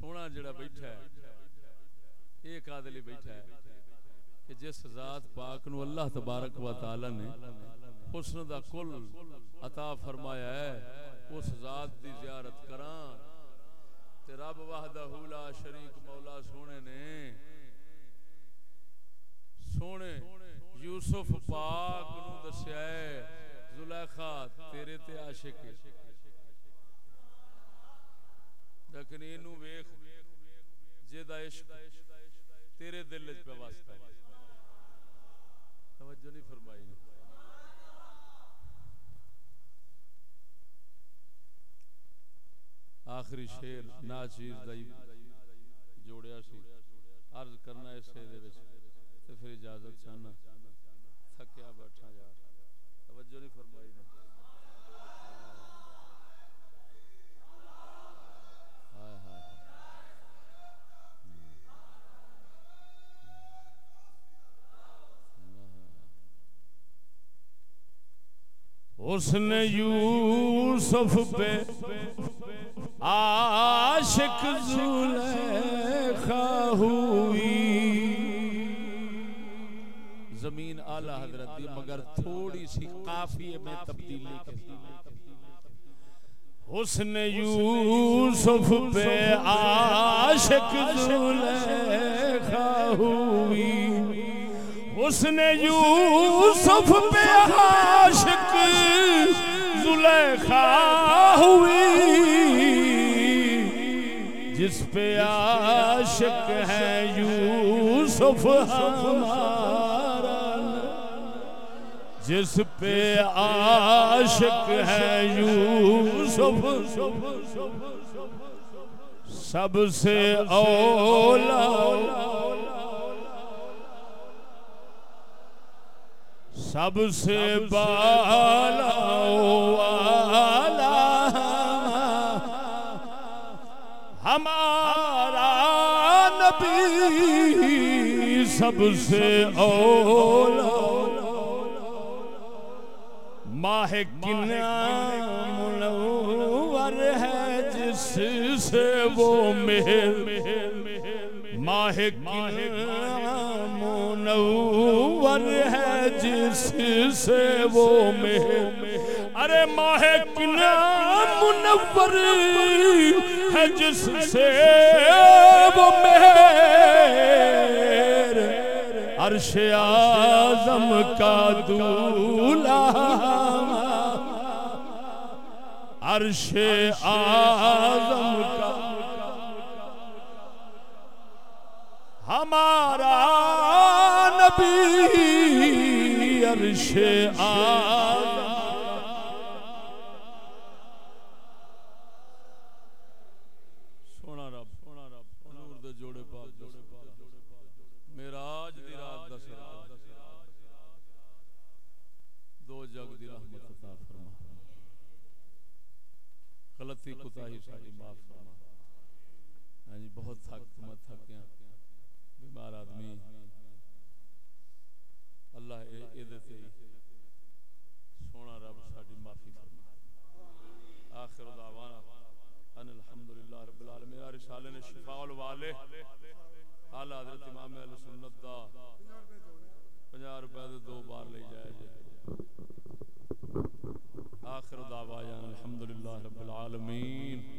Speaker 2: سونا جڑا بیٹھا ہے ایک آدلی بیٹھا ہے کہ جس ذات پاک نو اللہ تبارک و تعالی نے حسن دا کل عطا فرمایا ہے، اس ذات دی زیارت کراں۔ تے رب وحدہ لا شریک مولا سونے نے سونے یوسف پاک نو دسیا ہے، زلیخا تیرے تے عاشق ہے۔ لیکن اینو ویکھ جیدا عشق تیرے دل پہ واسطہ ہے۔ توجہ نہیں فرمائی۔ نے آخری شیر نا چیز جوڑیا سی۔ عرض کرنا اس دے وچ تے پھر اجازت چاہنا۔ تھکیا بیٹھا یار۔ توجہ نہیں فرمائی۔ نے اس نے یوسف پہ عاشق زلیخا ہوئی۔ زمین اعلی حضرت دی، مگر تھوڑی سی قافیے میں تبدیلی کے حسن یوسف پہ عاشق زلیخا ہوئی۔ حسن یوسف پہ عاشق زلیخا ہوئی، جس پہ عاشق ہے یوسف ہمارا جس پہ عاشق ہے یوسف، سب سے اولا سب سے بالا والا ہمارا نبی سب سے اولا ماہ کنا منور ہے جس سے وہ مہر ماہ کنا منور نور ہے جس سے وہ میں ارے ماہ کنا منور ہے جس سے وہ مہر۔ عرش آزم کا دولہ عرش آزم کا۔ ہمارا بھی عرش آ حوالے حال حضرت امام اہل سنت دا 50 روپے دو بار لے جائے جائے۔ آخر دعوانا الحمدللہ رب العالمین۔